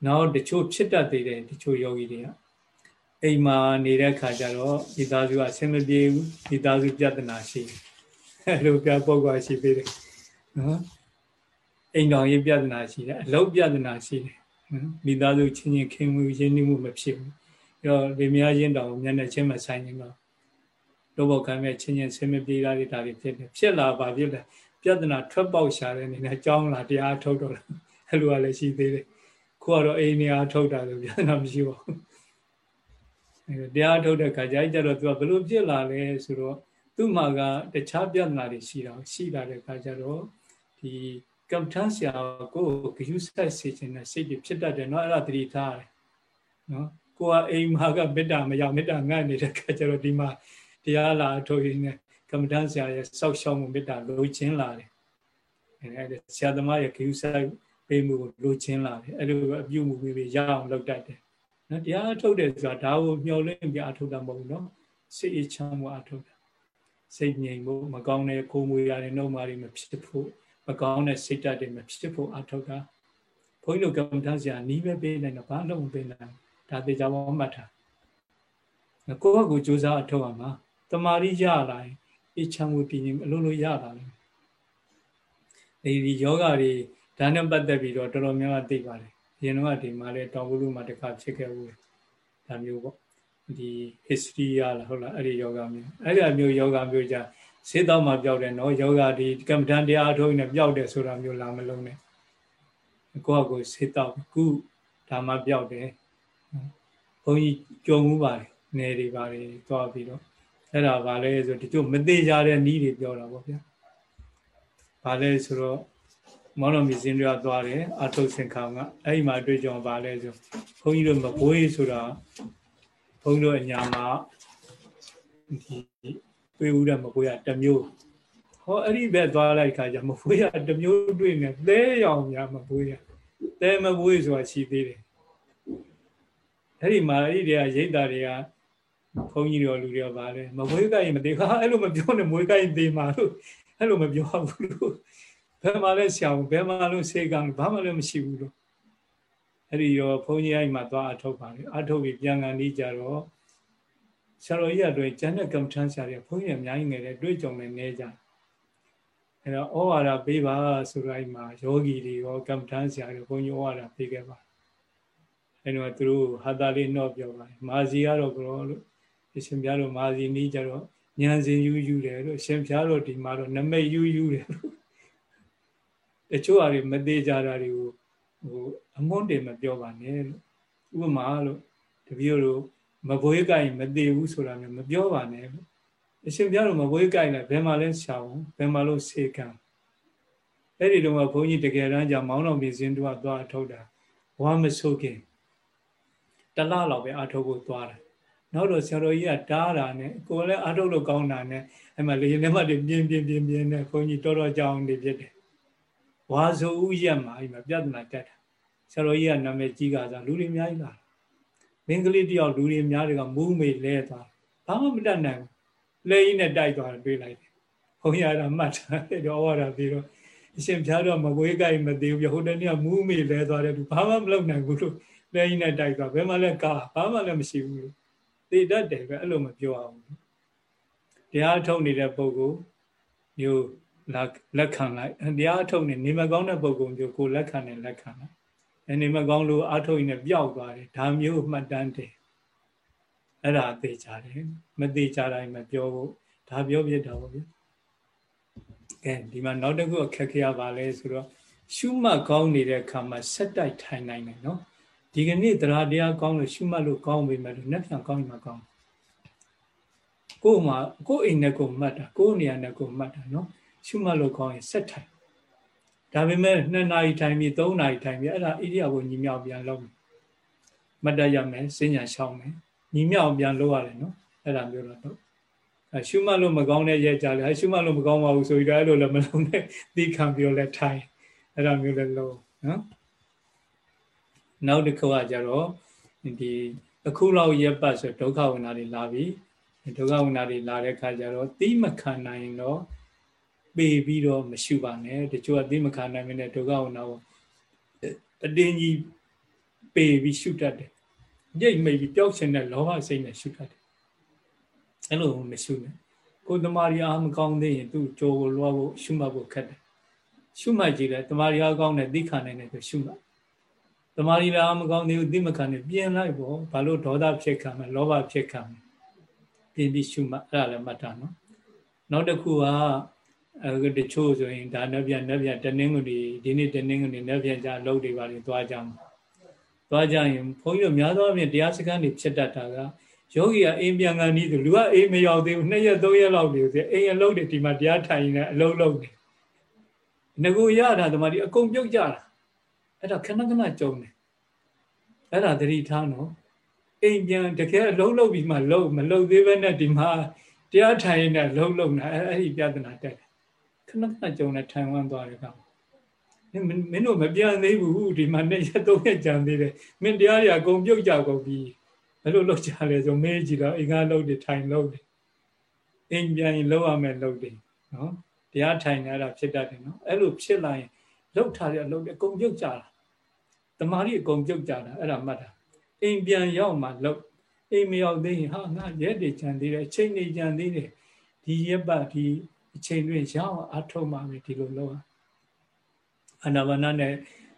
နောက်တချို့ဖြစ်တတ်သေးတယ်တချို့ယောဂီတွေကအိမ်မှာနေတဲ့ခါကျတော့မိသားစုအဆင်မပြေဘူးမိသားစုပြဿနာရှိတယ်အဲ့လိုပြပုဂ္ဂိုလ်ရှိသေးတယ်နော်အိမ်တော်ရေးပြဿနာရှိတယ်အလုပ်ပြဿနာရှိတယ်နော် မိသားစုချင်းချင်းခင်မှုရင်းနှီးမှုမဖြစ်ဘူးအဲ့တော့လေမြားချင်းတော်မျက်နှာချင်းမဆိုင်ရင်တော့လောဘကံမဲ့ချင်းချင်းဆင်မပြေတာတွေဒါတွေဖြစ်တယ်ဖြစ်လာပါဖြစ်တယ်ပြဿနာထွက်ပေါက်ရှာတဲ့အနေနဲ့ကြောင်းလာတရားထုတ်တော့အဲ့လိုကလည်းရှိသေးတယ်ခုကတော့အိမ်နေအားထုတ်တာလို့ပြဿနာမရှိပါဘူးအဲတရားထုတ်တဲ့ခါကျကြတော့သူကဘလို့ဖြစ်လာလဲဆိုတော့သူ့မှာကတခြားပြဿနာတွေရှိတာရှိလာတဲ့ခါကျတော့ဒီ ကမ္မထဆရာကိုဂယုစိုက်စေခြင်းနဲ့စိတ်တွေဖြစ်တတ်တယ်နော်အဲ့ဒါသတိထားရတယ်နော်ကိုကအိမ်မှာကမေတ္တာမရောက်မေတ္တာငတ်နေတဲ့ခါကျတော့ဒီမှာတရားလာထုတ်ရင်းနဲ့ကမ္မထဆရာရဲ့စောက်ရှောက်မှုမေတ္တာလိုချင်လာတယ်အဲ့ဒါဆရာသမားရဲ့ဂယုစိုက်ပေးမှုကိုလိုချင်လာတယ်အဲ့လိုအပြုမှုပေးပြီးရအောင်လုပ်တတ်တယ်နော်တရားထုတ်တယ်ဆိုတာဒါကိုမျှော်လင့်ပြီးအထုတ်တာမဟုတ်ဘူးနော်စိတ်အေးချမ်းမှုအထုတ်တာစိတ်ငြိမ်ဖို့မကောင်းတဲ့ကိုယ်မူရတဲ့နှုတ်မာတွေမဖြစ်ဖို့ မကောင်းတဲ့စိတ်ဓာတ်တွေမဖြစ်ဖို့အထုတ်တာဘုန်းကြီးတို့ကမ္ဘာထဆရာနီးပဲပေးနိုင်တော့ဘာလို့မပေးနိုင်ဒါသေချာပေါ်မှတ်တာကိုယ့်ဘက်ကိုစူးစမ်းအထုတ်ရမှာတမာရီရလာရင်အချမ်းမှုတည်ငြိမ်အလုံးလုံးရလာတယ်ဒီယောဂတွေဒါနဲ့ပတ်သက်ပြီးတော့တော်တော်များများသိပါတယ်အရင်တော့ဒီမှာလဲတောင်ကုလူမှာတခါဖြစ်ခဲ့ဘူးဒါမျိုးပေါ့ဒီ history ရလားဟုတ်လားအဲ့ဒီယောဂမျိုးအဲ့ဒီမျိုးယောဂမျိုးじゃ စေးတော့မှပြောက်တယ်နော်ယောဂဒီကမ္မဋ္ဌာန်းတရားအထုတ်နေပြောက်တယ်ဆိုတာမျိုးလာမလုံးနဲ့ကိုယ့်အကိုစေးတော့ခုဒါမှပြောက်တယ်ဘုန်းကြီးကြုံမှုပါတယ်နေတွေပါတယ်သွားပြီးတော့အဲ့ဒါဘာလဲဆိုဒီတို့မသေးကြတဲ့နီးတွေပြောတာပေါ့ဗျာဘာလဲဆိုတော့မောင်တော်မြစင်းတွေကသွားတယ်အထုတ်စင်ခံကအဲ့ဒီမှာတွေ့ကြုံပါလဲဆိုဘုန်းကြီးတို့မဘိုးကြီးဆိုတာဘုန်းကြီးတို့အညာမှာဒီ တွေ့ဦးတဲ့မဘိုးရတမျိုးဟောအဲ့ဒီဘက်သွားလိုက်ခါကျမဘိုးရတမျိုးတွေ့နေသဲရောင်များမဘိုးရသဲမဘိုးဆိုတာရှိသေးတယ်အဲ့ဒီမှာအဲ့ဒီတွေကရိတ်တာတွေကဘုန်းကြီးတို့လူတွေကပါလဲမဘိုးကရင်မသေးခါအဲ့လိုမပြောနဲ့မွေးကရင်သေးမှာလို့အဲ့လိုမပြောဘူးလို့ဘယ်မှာလဲဆရာဘယ်မှာလို့စေကံဘာမှလည်းမရှိဘူးလို့အဲ့ဒီရောဘုန်းကြီးအိမ်မှာသွားအထုတ်ပါလေအထုတ်ပြီးပြန်ကန်ပြီးကြတော့ ဆရာတော်ကြီးအတွင်းကျန်တဲ့ကမ္မထမ်းဆရာတွေဘုန်းကြီးအများကြီးငယ်တဲ့တွေ့ကြုံနေနေကြအဲ့တော့ဩဝါဒပေးပါဆိုတော့အိမ်မှာယောဂီတွေရောကမ္မထမ်းဆရာတွေဘုန်းကြီးဩဝါဒပေးခဲ့ပါအဲ့တော့သူတို့ဟာတာလေးတော့ပြောပါတယ်မာစီကတော့ကြောလို့အရှင်ပြားတို့မာစီနီးကြတော့ဉာဏ်စဉ်ယူယူတယ်လို့ရှင်ပြားတို့ဒီမှာတော့နမိတ်ယူယူတယ်လို့တချို့အရာတွေမသေးကြတာတွေကိုဟိုအမွန်းတင်မပြောပါနဲ့လို့ဥပမာလို့တပည့်တို့ မဘွေးကိုင်မသေးဘူးဆိုတာမျိုးမပြောပါနဲ့လို့အရှင်ပြတို့မဘွေးကိုင်လည်းဘယ်မှာလဲရှာအောင်ဘယ်မှာလို့စေကံအဲ့ဒီတော့ဘုန်းကြီးတကယ်တမ်းじゃမောင်းတော်ပြင်စင်းတို့ကသွားအထုတ်တာဝါမဆိုးခင်တလားလောက်ပဲအထုတ်ဖို့သွားတယ်နောက်တော့ဆရာတော်ကြီးကတားတာနဲ့ကိုယ်လည်းအထုတ်လို့ကောင်းတာနဲ့အဲ့မှာလေရင်ထဲမှာပြင်းပြင်းပြင်းပြင်းနဲ့ဘုန်းကြီးတော်တော်ကြောင်းနေဖြစ်တယ်ဝါဆိုဥရက်မှာအဲ့မှာပြဿနာတက်တာဆရာတော်ကြီးကနာမည်ကြီးကစားလူတွေအများကြီးလာ မင်းကလေးတယောက်လူတွေအများတွေကမူးမေလဲသွားဘာမှမတတ်နိုင်ဘူးလဲကြီးနဲ့တိုက်သွားတယ်တွေးလိုက်တယ်ဘုန်းကြီးကမှတ်တာအဲ့တော့ဟောတာပြီးတော့အရှင်ဖျားတော့မကွေးကြိုင်မသေးဘူးဟိုတနေ့ကမူးမေလဲသွားတယ်သူဘာမှမလုပ်နိုင်ဘူးလို့လဲကြီးနဲ့တိုက်သွားဘယ်မှလည်းကားဘာမှလည်းမရှိဘူးလို့သိတတ်တယ်ပဲအဲ့လိုမပြောအောင်တရားထုတ်နေတဲ့ပုဂ္ဂိုလ်မျိုးလက်ခံလိုက်တရားထုတ်နေနေမကောင်းတဲ့ပုံကုံမျိုးကိုလက်ခံနေလက်ခံလိုက် နေမကောင်းလို့အာထုတ်ရင်လည်းပျောက်သွားတယ်ဒါမျိုးမှတ်တမ်းတယ်အဲ့ဒါသိကြတယ်မသိကြတိုင်းမပြောဘူးဒါပြောပြတာပေါ့ဗျကဲဒီမှာနောက်တစ်ခုအခက်ခဲရပါလဲဆိုတော့ရှုမှတ်ကောင်းနေတဲ့အခါမှာဆက်တိုက်ထိုင်နိုင်တယ်နော်ဒီကနေ့တရားတရားကောင်းလို့ရှုမှတ်လို့ကောင်းပြီမဲ့လို့နှစ်ပြန်ကောင်းရင်မကောင်းကို့မှာကို့အိမ်နဲ့ကိုမှတ်တာကို့နေရာနဲ့ကိုမှတ်တာနော်ရှုမှတ်လို့ကောင်းရင်ဆက်ထိုင် ဒါပေမဲ့2နာရီထိုင်ပြီး3နာရီထိုင်ပြီးအဲ့ဒါဣရိယာပုညီမြောက်ပြန်လုပ်မယ်မတ်တရမယ်စဉ္ညာရှောင်းမယ်ညီမြောက်ပြန်လုပ်ရတယ်နော်အဲ့ဒါမျိုးတော့ရှုမှတ်လို့မကောင်းတဲ့ရဲ့ကြလေရှုမှတ်လို့မကောင်းပါဘူးဆိုပြီးတော့အဲ့လိုလည်းမလုံးနဲ့သိခံပြီးတော့လည်းထိုင်အဲ့ဒါမျိုးလည်းလုံးနော်နောက်တစ်ခုကကြတော့ဒီအခုလောက်ရက်ပတ်ဆိုဒုက္ခဝိနာတွေလာပြီဒုက္ခဝိနာတွေလာတဲ့ခါကျတော့တိမခံနိုင်တော့ ပေပြီးတော့မရှုပါနဲ့တချို့ကတိမခံနိုင်မနဲ့ဒုက္ခဝိနာကိုအတင်းကြီးပေပြီးရှုတတ်တယ်ရိတ်မိတ်ပြီးပျောက်ရှင်တဲ့လောဘစိတ်နဲ့ရှုတတ်တယ်အဲ့လိုမရှုနဲ့ကိုတမာရီအားမကောင်းသေးရင်သူ့ကြိုးကိုလွှားဖို့ရှုမှတ်ဖို့ခက်တယ်ရှုမှတ်ကြည့်တယ်တမာရီအားကောင်းတဲ့သိခံနိုင်တဲ့ဆိုရှုမှတ်တမာရီအားမကောင်းသေးဘူးသိမခံနဲ့ပြင်လိုက်ပေါ့ဘာလို့ဒေါသဖြစ်ခံမလဲလောဘဖြစ်ခံမလဲပြင်ပြီးရှုမှတ်အဲ့ဒါလည်းမှတ်တာနော်နောက်တစ်ခုက အဲတချို့ဆိုရင်ဒါနဲ့ပြန်နဲ့ပြန်တနင်္ဂနွေဒီနေ့တနင်္ဂနွေနဲ့ပြန်ကြအလုပ်တွေပါနေသွားကြမှာသွားကြရင်ဘုန်းကြီးတို့များသောအားဖြင့်တရားစခန်းတွေဖြစ်တတ်တာကယောဂီကအိမ်ပြန်ကန်ပြီးသူလူကအိမ်မရောက်သေးဘူးနှစ်ရက်သုံးရက်လောက်နေပြီအိမ်အလုပ်တွေဒီမှာတရားထိုင်နေအလုပ်လုပ်နေငကိုရတာတမဒီအကုန်ပြုတ်ကြတာအဲ့ဒါခဏခဏကြုံတယ်အဲ့ဒါသတိထားနော်အိမ်ပြန်တကယ်အလုံးလုံးပြီးမှလုံးမလုံးသေးဘဲနဲ့ဒီမှာတရားထိုင်နေလုံးလုံးတာအဲ့ဒီပြဿနာတက်တယ် ခဏခဏကြုံနေထိုင်ဝမ်းသွားတယ်ကောင်မင်းတို့မပြန်သေးဘူးဒီမှာနှစ်ရက်သုံးရက်ကြာသေးတယ်မင်းတရားတွေအကုန်ပြုတ်ကြကုန်ပြီဘယ်လိုလုပ်ကြလဲဆိုမေးကြည့်တော့အိမ်ကလုပ်တယ်ထိုင်လုပ်တယ်အိမ်ပြန်ရင်လုပ်ရမယ်လုပ်တယ်နော်တရားထိုင်နေတာဖြစ်တတ်တယ်နော်အဲ့လိုဖြစ်လာရင်လုပ်ထားတဲ့အလုပ်တွေအကုန်ပြုတ်ကြတာတမာရီအကုန်ပြုတ်ကြတာအဲ့ဒါမှတ်တာအိမ်ပြန်ရောက်မှလုပ်အိမ်မရောက်သေးရင်ဟာငါရက်တွေကြံသေးတယ်အချိန်တွေကြံသေးတယ်ဒီရက်ပတ်ဒီ အချိန်တွေရအောင်အထုံးမှပဲဒီလိုလုပ်ရအနာဘာနာနဲ့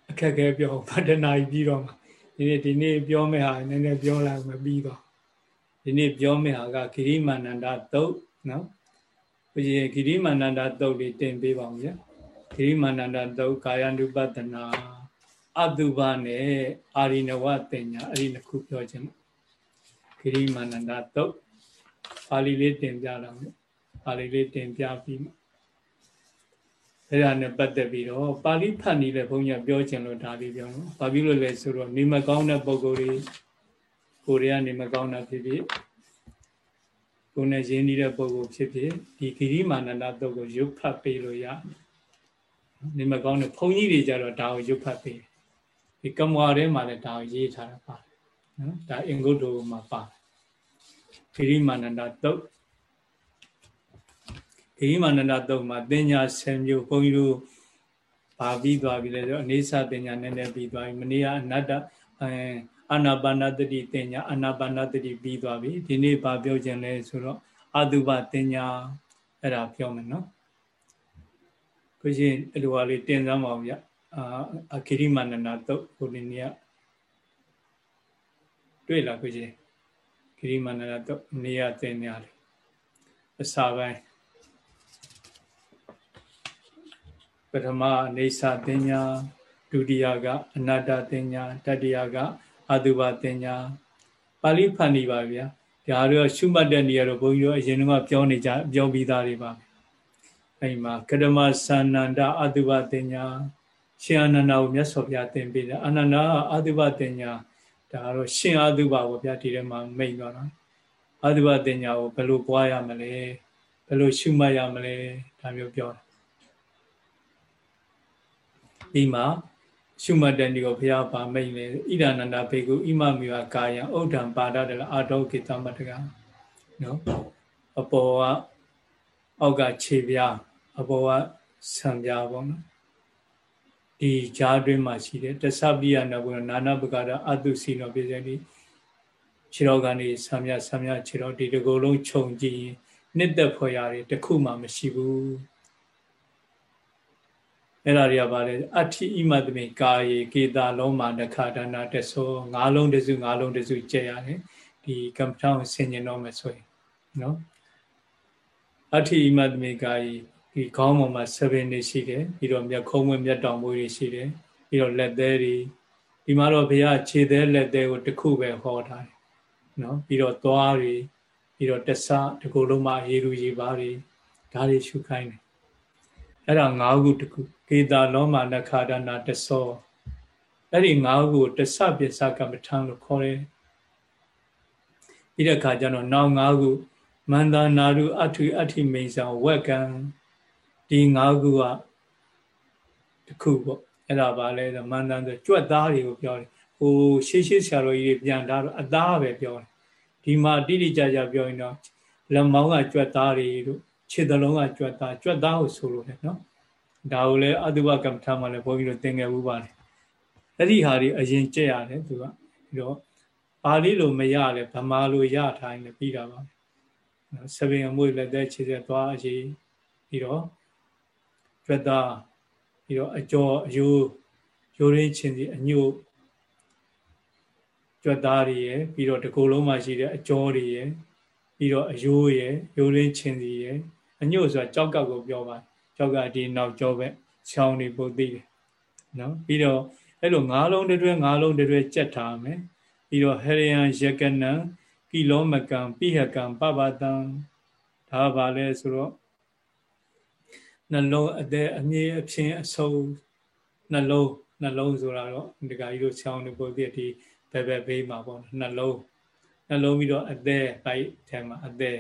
အခက်အခဲပြောဗဒနာကြီးပြီးတော့မှဒီနေ့ဒီနေ့ပြောမယ့်ဟာနည်းနည်းပြောလိုက်မပြီးတော့ဒီနေ့ပြောမယ့်ဟာကဂိရိမာနန္ဒသုတ်နော်ဘုရားဂိရိမာနန္ဒသုတ်လေးတင်ပေးပါဦးဗျာဂိရိမာနန္ဒသုတ်ကာယ ानु ပတနာအတုပနဲ့အာရိနဝတင်ညာအဲ့ဒီနှစ်ခုပြောခြင်းဂိရိမာနန္ဒသုတ်ပါဠိလေးတင်ပြတော့ ပါဠိလေးတင်ပြပြီးမှအဲ့ဒါနဲ့ပတ်သက်ပြီးတော့ပါဠိဖတ်နေတဲ့ဘုန်းကြီးပြောချင်လို့ဒါလေးပြောနော်။ဘာဖြစ်လို့လဲဆိုတော့နေမကောင်းတဲ့ပုံကိုယ်တွေကိုရီးယားနေမကောင်းတာဖြစ်ဖြစ်ကိုယ်နဲ့ရင်းနှီးတဲ့ပုံကိုဖြစ်ဖြစ်ဒီဂိရိမာနန္ဒတုတ်ကိုရုပ်ဖတ်ပေးလို့ရ။နေမကောင်းတဲ့ဘုန်းကြီးတွေကြတော့ဒါကိုရုပ်ဖတ်ပေးတယ်။ဒီကမ္မဝါထဲမှာလည်းဒါကိုရေးထားတာပါတယ်။နော်။ဒါအင်္ဂုတ္တမှာပါတယ်။ဂိရိမာနန္ဒတုတ် ဂိမာနန္ဒတုံမှာတင်ညာ10မျိုးဘုန်းကြီးတို့ပါပြီးသွားပြီလေဆိုအနေစာတင်ညာနည်းနည်းပြီးသွားပြီမနေ့ကအနတ္တအဲအာနာပါနတတိတင်ညာအာနာပါနတတိပြီးသွားပြီဒီနေ့ပါပြောခြင်းလဲဆိုတော့အတုပတင်ညာအဲ့ဒါပြောမယ်နော်ကိုရှင်အလိုအလေးတင်စမ်းပါဦးဗျအာအခိရိမာနန္ဒတုတ်ကိုဒီနေ့ကတွေ့လားကိုရှင်ခိရိမာနန္ဒတုတ်နေရတင်ညာလေအစာပိုင်းပ ထမအနေစာတင်ညာဒုတိယကအနတ္တတင်ညာတတိယကအတုပတင်ညာပါဠိဖတ်နေပါဗျာဒါတော့ရှုမှတ်တဲ့နေရာတော့ဘုန်းကြီးတို့အရင်ကပြောနေကြပြောပြီးသားတွေပါအဲဒီမှာကရမသန္နန္ဒအတုပတင်ညာရှင်အနန္ဒကိုမြတ်စွာဘုရားသင်ပေးတယ်အနန္ဒအတုပတင်ညာဒါတော့ရှင်အတုပကိုဗျာဒီထဲမှာမိတ်သွားတာအတုပတင်ညာကိုဘယ်လိုပွားရမလဲဘယ်လိုရှုမှတ်ရမလဲဒါမျိုးပြောတာ ဒီမှာရှုမှတ်တဲ့ဒီကိုဘုရားပါမိတ်လေဣဒာနန္ဒဘေကုဣမမီဝကာယံဥဒ္ဓံပါဒတလအာတောကိတမတကနော်အပေါ်ကအောက်ကခြေပြားအပေါ်ကဆံပြားပေါ့နော်ဒီကြားတွင်းမှာရှိတယ်တသပိယနဘုနာနာပကရအတုစီနောပြည့်စုံဒီခြေတော်ကနေဆံပြဆံပြခြေတော်ဒီတကိုယ်လုံးခြုံကြည့်နှစ်သက်ဖွယ်ရတယ်တခုမှမရှိဘူး အဲ့ဒါတွေကပါလေအဋ္ဌိဣမတမေကာယေကေတာလောမာနခဒါနာတဆောငါးလုံးတစုငါးလုံးတစုကျက်ရတယ်ဒီကမ္ဘာထောင်ဆင်ញင်တော့မယ်ဆိုရင်နော်အဋ္ဌိဣမတမေကာယေဒီခေါင်းပေါ်မှာ7နေရှိတယ်ပြီးတော့မျက်ခုံးဝင်မျက်တောင်မွေးတွေရှိတယ်ပြီးတော့လက်သေးတွေဒီမှာတော့ဘုရားခြေသေးလက်သေးကိုတစ်ခုပဲဟောထားတယ်နော်ပြီးတော့သွားတွေပြီးတော့တဆတကူလုံးမှာရေလူရေပါတွေဒါတွေရှုခိုင်းတယ်အဲ့ဒါ၅ခုတခု ကေတာလောမာနခါဒနာတဆောအဲ့ဒီ၅ခုကိုတဆပစ္စကမ္မထံလို့ခေါ်တယ်ပြီးတဲ့အခါကျတော့နောက်၅ခုမန္တနာရုအထုအဋ္ဌိမိန်ဆံဝက်ကံဒီ၅ခုကတခုပေါ့အဲ့ဒါပါလဲဆိုမန္တန်ဆိုကြွက်သားတွေကိုပြောတယ်ဟိုရှေးရှေးဆရာတော်ကြီးတွေပြန်တာတော့အသားပဲပြောတယ်ဒီမှာတိတိကျကျပြောရင်တော့လက်မောင်းကကြွက်သားတွေတို့ခြေသလုံးကကြွက်သားကြွက်သားကိုဆိုလို့လေနော် ဒါကိုလည်းအတုပကမ္မထာမှာလည်းဘုန်းကြီးတို့သင်ခဲ့ဘူးပါတယ်အဲ့ဒီဟာတွေအရင်ကြက်ရတယ်သူကပြီးတော့ပါဠိလိုမရလဲဗမာလိုရထားရင်လည်းပြီးတာပါနော်ဆပင်အမွေလက်သက်ခြေသက်သွားအရေးပြီးတော့ကြွက်သားပြီးတော့အကျော်အယိုးရိုးရင်းချင်းစီအညို့ကြွက်သားတွေရယ်ပြီးတော့တကူလုံးမှာရှိတဲ့အကျော်တွေရယ်ပြီးတော့အယိုးရယ်ရိုးရင်းချင်းစီရယ်အညို့ဆိုတာကြောက်ကောက်ကိုပြောပါ ကြောက်ကဒီနောက်ကျောဘက်ချောင်းတွေပုတ်သိတယ်နော်ပြီးတော့အဲ့လိုငါးလုံးတွဲငါးလုံးတွဲကြက်ထားမယ်ပြီးတော့ဟရိယံယကနံကီလောမကံပိဟကံပပတံဒါပါလဲဆိုတော့နှလုံးအသက်အမြင့်အဖြစ်အဆုံးနှလုံးနှလုံးဆိုတာတော့ဒီကကြီးတို့ချောင်းနေပို့ပြဒီဘယ်ဘက်ဘေးမှာပေါ့နှလုံးနှလုံးပြီးတော့အသက်ပိုင်းထဲမှာအသက်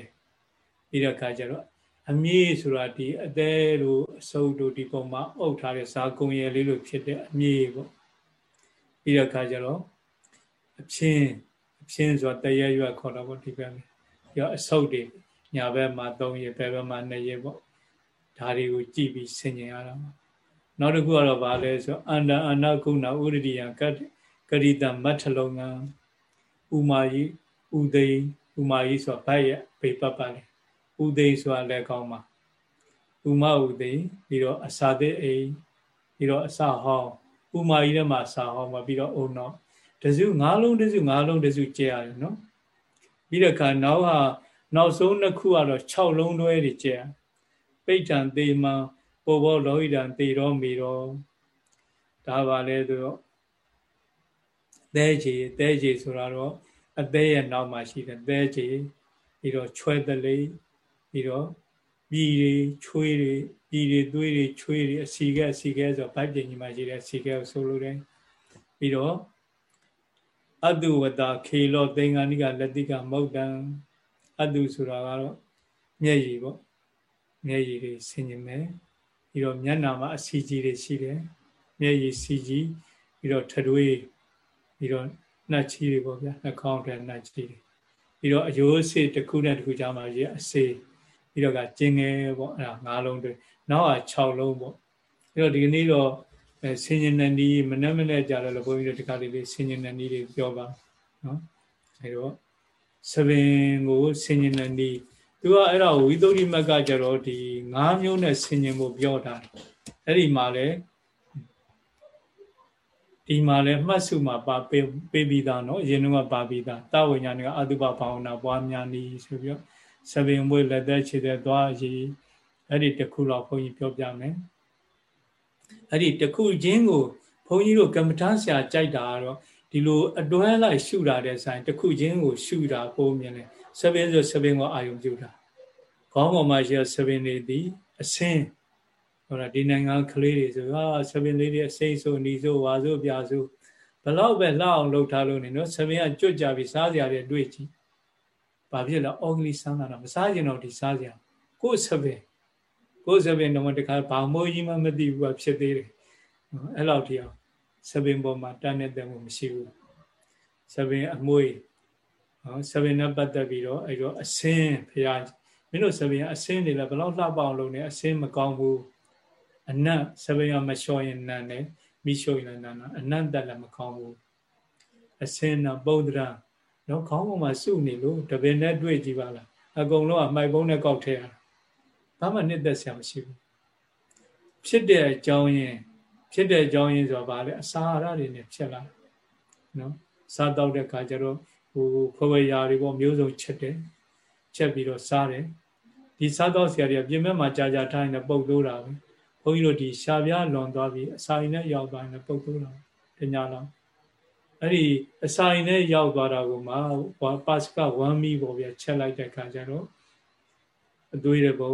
ပြီးတော့ခါကျတော့ အမြင့်ဆိုတာဒီအသက်တို့အစုပ်တို့ဒီပုံမှာအုပ်ထားတဲ့ဇာကုံရည်လေးလိုဖြစ်တဲ့အမြင့်ပေါ့ပြီးတော့ခါကျတော့အချင်းအချင်းဆိုတာတရရွက်ခေါ်တာပေါ့ဒီဘက်မှာပြီးတော့အစုပ်တွေညာဘက်မှာ3ရက်ဘယ်ဘက်မှာ2ရက်ပေါ့ဒါတွေကိုကြည့်ပြီးဆင်ញင်ရတာပါနောက်တစ်ခုကတော့ဗာလဲဆိုအန္တအနာကုဏဥရတိယကတ္ကရိတမတ်ထလုံငံဥမာယီဥသိဥမာယီဆိုဗတ်ရဲ့ဘေပပလေ ဥသိဆိုတာလည်းကောင်းပါဥမဥသိပြီးတော့အစာသိအိပြီးတော့အစာဟောင်းဥမာယီထဲမှာအစာဟောင်းမှာပြီးတော့အုံတော့တစု၅လုံးတစု၅လုံးတစုကျဲရတယ်နော်ပြီးတော့ခါနောက်ဟာနောက်ဆုံးနှစ်ခုကတော့6လုံးတွဲတွေကျဲရတယ်ပိဋ္ဌံသေမံပိုဘောလောဟိတံသေရောမေရောဒါပါလဲဆိုတော့သဲချေသဲချေဆိုတာတော့အသေးရဲ့နောက်မှာရှိတယ်သဲချေပြီးတော့ချွဲတလေး ပြီးတော့ပြည်တွေချွေးတွေပြည်တွေသွေးတွေချွေးတွေအစီကဲအစီကဲဆိုဗိုက်ပြင်ကြီးမှာရှိတဲ့အစီကဲကိုဆိုလိုတယ်ပြီးတော့အတုဝတခေလောသင်္ကဏိကလက်တိကမௌတံအတုဆိုတာကတော့မျက်ရည်ပေါ့မျက်ရည်တွေဆင်ញင်မယ်ပြီးတော့မျက်နာမှာအစီကြီးတွေရှိတယ်မျက်ရည်စီကြီးပြီးတော့ထတွေးပြီးတော့နှက်ချီတွေပေါ့ဗျာနှာခေါင်းထဲနှက်ချီတွေပြီးတော့အယိုးစေတစ်ခုနဲ့တစ်ခုကြားမှာရှိအစေ ပြီးတော့ကကျင်ငယ်ပေါ့အဲ့ဒါ၅လုံးတွေ့နောက်က6လုံးပေါ့ပြီးတော့ဒီကနေ့တော့ဆင်ញင်နန္ဒီမနေ့မနေ့ကြာတော့ဘုန်းကြီးတို့ဒီကလေးလေးဆင်ញင်နန္ဒီတွေပြောပါနော်အဲတော့ဆပင်ကိုဆင်ញင်နန္ဒီသူကအဲ့ဒါဝိသုဒ္ဓိမကကြတော့ဒီ၅မျိုးနဲ့ဆင်ញင်ဖို့ပြောတာအဲ့ဒီမှာလဲဒီမှာလဲမှတ်စုမှာပါပေးပြီးသားနော်အရင်ကပါပြီးသားတာဝိညာဉ်ကအတုပဘာဝနာပွားများနေဆိုပြီးတော့ သဘင်မွေးလက်သက်ခြေသက်သွားရည်အဲ့ဒီတခုတော့ဘုန်းကြီးပြောပြမယ်အဲ့ဒီတခုချင်းကိုဘုန်းကြီးတို့ကမ္မထာဆရာကြိုက်တာကတော့ဒီလိုအတွဲလိုက်ရှုတာတဲ့ဆိုင်တခုချင်းကိုရှုတာပုံမြင်လဲဆပင်းဆိုဆပင်းကိုအာယုံပြုတာခေါင်းပေါ်မှာရှိတဲ့ဆပင်းတွေဒီအစင်းဟောတာဒီနိုင်ငံကလေးတွေဆိုဟာဆပင်းလေးတွေအစိမ့်ဆိုနီဆိုဝါဆိုပြာဆိုဘလောက်ပဲလှအောင်လှုပ်ထားလို့နေနော်ဆပင်းကကြွကြပြီးစားစရာတွေတွေ့ကြည့် ဘာဖြစ်လဲအော်ဂလီဆန်းတာတော့မစားကျင်တော့ဒီစားစရာကိုယ်ဆပင်းကိုယ်ဆပင်းတော့တခါဘာမိုးကြီးမှမသိဘူးကဖြစ်သေးတယ်အဲ့လောက်တည်းအောင်ဆပင်းပေါ်မှာတန်းနေတဲ့မှုမရှိဘူးဆပင်းအမွေးနော်ဆပင်နဲ့ပတ်သက်ပြီးတော့အဲ့တော့အစင်းဖရာမင်းတို့ဆပင်အစင်းတွေလည်းဘယ်လောက်လှပအောင်လုပ်နေအစင်းမကောင်းဘူးအနတ်ဆပင်ကမလျှော်ရင်နတ်နဲ့မိလျှော်ရင်နတ်အနတ်တက်လည်းမကောင်းဘူးအစင်းတော့ပုဒ္ဒရာ နော်ခေါင်းပေါ်မှာစုနေလို့တပင်နဲ့တွေ့ကြည့်ပါလားအကုန်လုံးကမှိုက်ပုံးနဲ့ကောက်ထဲရတာဘာမှနှစ်သက်ဆရာမရှိဘူးဖဖြစ်တဲ့အကြောင်းရင်းဖြစ်တဲ့အကြောင်းရင်းဆိုတာဘာလဲအစာအာဟာရတွေနဲ့ဖြစ်လာနော်စားတော့တဲ့ခါကျတော့ဟိုခွဲဝဲရာတွေပေါ့မျိုးစုံချက်တယ်ချက်ပြီးတော့စားတယ်ဒီစားတော့ဆရာတွေကပြင်မဲ့မှာကြာကြာထားရင်ပုတ်လို့တာပဲဘုန်းကြီးတို့ဒီရှာပြားလွန်သွားပြီးအစာရင်နဲ့ရောက်သွားရင်ပုတ်လို့တာတညာလောက် အဲ့ဒီအစာရင်နဲ့ရောက်သွားတာကိုမှပါစကဝမ်းမီပေါ့ဗျာချက်လိုက်တဲ့ခါကျတော့အသွေးတဲ့ဘုံ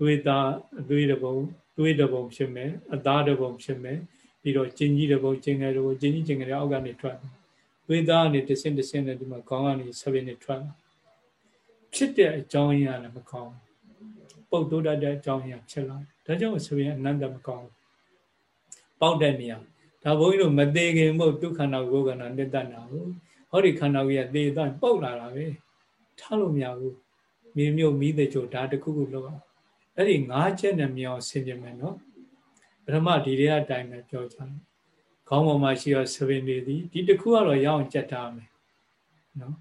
သွေးသားအသွေးတဲ့ဘုံသွေးတဲ့ဘုံဖြစ်မယ်အသားတဲ့ဘုံဖြစ်မယ်ပြီးတော့ကျင်ကြီးတဲ့ဘုံကျင်ငယ်တဲ့ဘုံကျင်ကြီးကျင်ငယ်တဲ့အောက်ကနေထွက်တယ်သွေးသားကနေတဆင့်တဆင့်နဲ့ဒီမှာခေါင်းကနေဆပင်းနဲ့ထွက်လာဖြစ်တဲ့အကြောင်းရင်းလည်းမကောင်းပုတ်တိုးတတ်တဲ့အကြောင်းရင်းဖြစ်လာဒါကြောင့်ဆပင်းအနန္တမကောင်းပေါက်တဲ့နေရာ ဒါဘုန်းကြီးတို့မသေးခင်မို့ဒုက္ခနာကိုယ်ခန္ဓာနှစ်သက်နာဘူးဟောဒီခန္ဓာကိုယ်ကသေသွားပုတ်လာတာပဲထားလို့မရဘူးမြေမြုပ်မိတဲ့ကြိုဒါတခုခုလောက်အောင်အဲ့ဒီ၅ချက်နဲ့မြောင်ဆင်ပြမယ်နော်ပထမဒီတွေအတိုင်းပဲပြောကြတယ်ခေါင်းပေါ်မှာရှိရဆပင်တွေသည်ဒီတစ်ခုကတော့ရအောင်ကြက်ထားမယ်နော်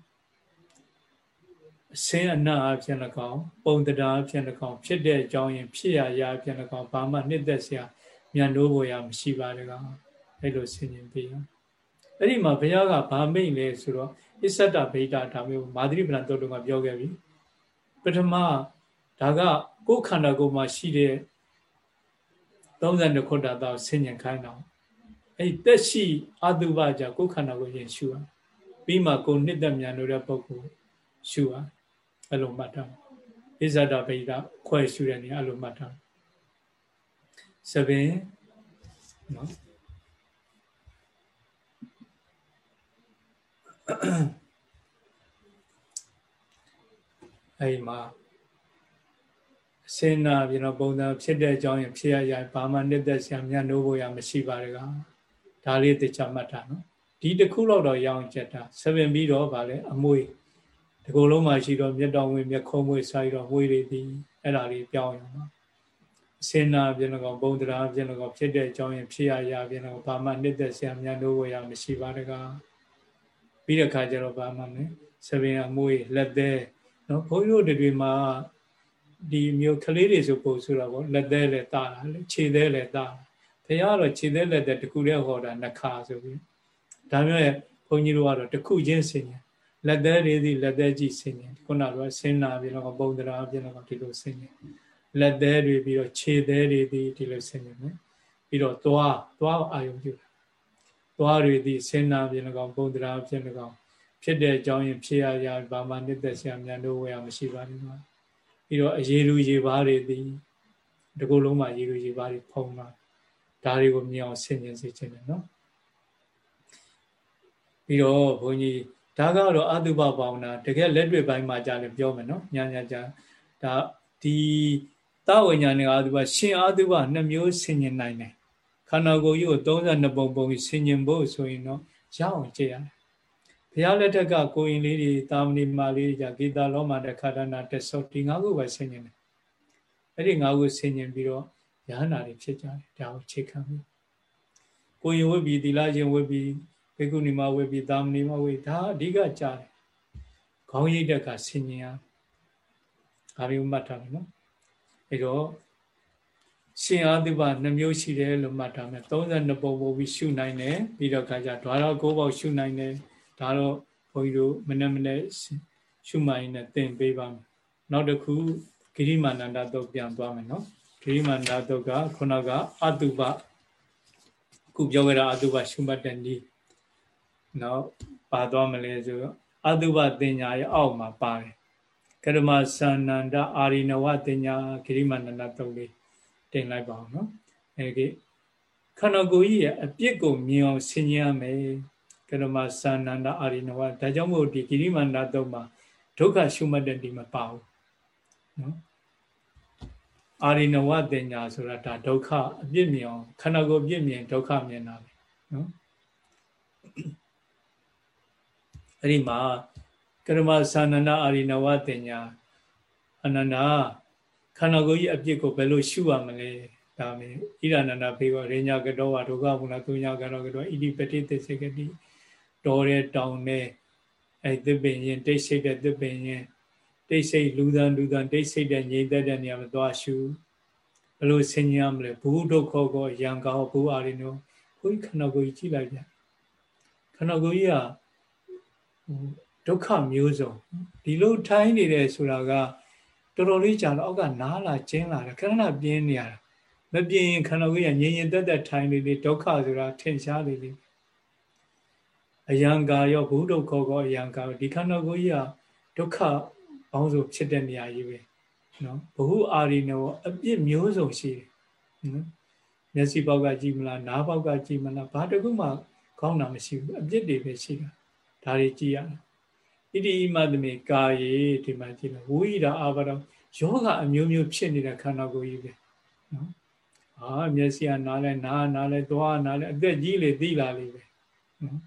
အစင်းအနတ်အဖြစ်၎င်းပုံတရားအဖြစ်၎င်းဖြစ်တဲ့အကြောင်းရင်ဖြစ်ရရအဖြစ်၎င်းဘာမှနှစ်သက်စရာမြန်လို့ပေါ်ရမရှိပါတကား အဲ့လိုဆင်ញင်ပြီးအဲ့ဒီမှာဘုရားကဗာမိတ်လဲဆိုတော့အစ္ဆတဗိဒဒါမျိုးမာသရိပဏတုတ်တုံကပြောခဲ့ပြီပထမဒါကကိုယ်ခန္ဓာကိုယ်မှာရှိတဲ့32ခုတ္တသာဆင်ញင်ခိုင်းတော့အဲ့တက်ရှိအတုပကြကိုယ်ခန္ဓာကိုရင်ရှုရပြီးမှကိုနှစ်သက်မြန်လို့တဲ့ပုဂ္ဂိုလ်ရှုရအဲ့လိုမှတ်ထားဣဇဒဗိဒခွဲရှုတဲ့နေအဲ့လိုမှတ်ထားစပင်နော် အဲ့မှာစေနာပြင်တော့ပုံစံဖြစ်တဲ့အကြောင်းရင်ဖြစ်ရရဘာမှနှစ်သက်ဆရာမြတ်လို့ဖို့ရမရှိပါတကားဒါလေးသိချမှတ်တာနော်ဒီတစ်ခုတော့တော့ရောင်းချက်တာဆပင်ပြီးတော့ဗာလဲအမွေဒီကုလုံးမှာရှိတော့မျက်တော်ဝင်မျက်ခုံးမွေဆိုင်တော့မွေတွေဒီအဲ့ဒါလေးပြောင်းရအောင်အစင်နာပြင်တော့ဘုံတရားပြင်တော့ဖြစ်တဲ့အကြောင်းရင်ဖြစ်ရရပြင်တော့ဘာမှနှစ်သက်ဆရာမြတ်လို့ဖို့ရမရှိပါတကား ပြီးတဲ့ခါကျတော့ဘာမှမလဲဆပင်အမွေလက်သေးနော်ဘုန်းကြီးတို့တွေမှာဒီမျိုးကလေးတွေဆိုပို့ဆိုတော့ဗောလက်သေးလည်းတာတာလေခြေသေးလည်းတာဘုရားကတော့ခြေသေးလက်သေးတခုတည်းဟောတာနှစ်ခါဆိုပြီးဒါမျိုးရဲ့ဘုန်းကြီးတို့ကတော့တခုချင်းဆင်ញလက်သေးတွေဒီလက်သေးကြည့်ဆင်ញခုနကတော့ဆင်းနာပြီးတော့ပုံတရားပြီးတော့ဒီလိုဆင်ញလက်သေးတွေပြီးတော့ခြေသေးတွေဒီဒီလိုဆင်ញမယ်ပြီးတော့သွားသွားအာယုံပြုတာ သွားတွေဒီဆင်းနာပြီးတော့ပုံတရားပြီးတော့ဖြစ်တဲ့အကြောင်းရင်ဖြစ်ရရဘာမှနှစ်သက်ဆရာများလို့ဝယ်ရမရှိပါဘူးပြီးတော့အရေးလူရေပါးတွေသည်ဒီကုလုံးမှာရေလူရေပါးတွေဖုံးလာဒါတွေကိုမြင်အောင်ဆင်ခြင်စေချင်တယ်နော်ပြီးတော့ဘုန်းကြီးဒါကတော့အတုပဘာဝနာတကယ်လက်တွေ့ပိုင်းမှာကြာလည်းပြောမယ်နော်ညာညာကြာဒါဒီသဝိညာဉ်ကအတုပရှင်အတုပနှစ်မျိုးဆင်ခြင်နိုင်တယ် ခန္ဓာကိုယ်ကြီးကို32ပုံပုံဆင်ခြင်ဖို့ဆိုရင်တော့ရအောင်ကြည့်ရတယ်ဘုရားလက်ထက်ကကိုရင်လေးတွေတာမဏိမာလေးတွေကြဂီတာလောမတခါဒနာတက်ဆောဒီငါးခုပဲဆင်ញင်တယ်အဲ့ဒီငါးခုဆင်ញင်ပြီးတော့ရဟန္တာတွေဖြစ်ကြတယ်ဒါကိုခြေခံပြီးကိုရင်ဝိပ္ပိသီလရှင်ဝိပ္ပိဘေကုဏီမဝိပ္ပိတာမဏိမဝိဒါအဓိကကြားတယ်ခေါင်းရိပ်တက်ကဆင်ញင်ရဒါလေးမှတ်ထားမယ်နော်အဲ့တော့ ရှင်အာတိပနှမျိုးရှိတယ်လို့မှတ်ထားမယ်32ပုံပုံပြီးရှုနိုင်တယ်ပြီးတော့ခါကျဓာရ9ပေါက်ရှုနိုင်တယ်ဒါတော့ဘုန်းကြီးတို့မနေ့မနေ့ရှုမှန်နဲ့သင်ပေးပါမယ်နောက်တစ်ခုဂိရိမာနန္ဒတုတ်ပြန်သွားမယ်နော်ဂိရိမာနန္ဒတုတ်ကခုနကအတုပခုပြောခဲ့တာအတုပရှုမှတ်တဲ့နည်းနောက်ပါသွားမလဲဆိုတော့အတုပတင်ညာရဲ့အောက်မှာပါတယ်ကရမသန္နန္ဒအာရိနဝတင်ညာဂိရိမာနန္ဒတုတ်လေး တင်လိုက်ပါအောင်နော်အဲဒီခန္ဓာကိုယ်ကြီးရဲ့အပြစ်ကိုမြင်အောင်ဆင်ញရမယ်ကရမသာနန္ဒအာရိနဝဒါကြောင့်မို့ဒီဂိရိမန္တတုံးမှာဒုက္ခရှုမှတ်တဲ့ဒီမပါဘူးနော်အာရိနဝတင်ညာဆိုတာဒါဒုက္ခအပြစ်မြင်အောင်ခန္ဓာကိုယ်ပြစ်မြင်ဒုက္ခမြင်တာပဲနော်အဲ့ဒီမှာကရမသာနန္ဒအာရိနဝတင်ညာအနန္ဒာ ခန္ဓာကိုယ်ကြီးအပြစ်ကိုဘယ်လိုရှုရမလဲဒါမျိုးဣရဏန္ဒဖေဝရိညာကတောဝဒုက္ခဘုနာသူညာကတောကတောဣတိပတိသစ္စေကတိတော်တဲ့တောင်နဲ့အဲသစ်ပင်ရင်တိတ်ဆိတ်တဲ့သစ်ပင်ရင်တိတ်ဆိတ်လူသံလူသံတိတ်ဆိတ်တဲ့ငြိမ်သက်တဲ့နေရာမှာသွားရှုဘယ်လိုဆင်ញံမလဲဘူးဒုက္ခကောယံကောဘူးအာရိနောဘုန်းကြီးခန္ဓာကိုယ်ကြီးကြည့်လိုက်ပြန်ခန္ဓာကိုယ်ကြီးကဒုက္ခမျိုးစုံဒီလိုထိုင်းနေတယ်ဆိုတာက တော်တော်လေးကြာတော့အောက်ကနားလာကျင်းလာတယ်ခဏခဏပြင်းနေရတာမပြင်းရင်ခန္ဓာကိုယ်ကငြိမ်ငြိမ်သက်သက်ထိုင်နေလေဒုက္ခဆိုတာထင်ရှားနေလေအယံကာရောဘုဒ္ဓခောကောအယံကာဒီခန္ဓာကိုယ်ကြီးကဒုက္ခပေါင်းစုံဖြစ်တဲ့နေရာကြီးပဲနော်ဘ ഹു အာရိနောအပြစ်မျိုးစုံရှိတယ်နော်မျက်စိပေါက်ကကြည့်မလားနားပေါက်ကကြည့်မလားဘာတခုမှကောင်းတာမရှိဘူးအပြစ်တွေပဲရှိတာဒါတွေကြည့်ရတယ် ဣတိဣမသမေကာယေဒီမှာကြည့်မယ်ဝိဒာအာဘရောယောဂအမျိုးမျိုးဖြစ်နေတဲ့ခန္ဓာကိုယ်ကြီးပဲနော်အာမျက်စိကနားလဲနားနားလဲသွားနားလဲအသက်ကြီးလေသိလာလေပဲနော်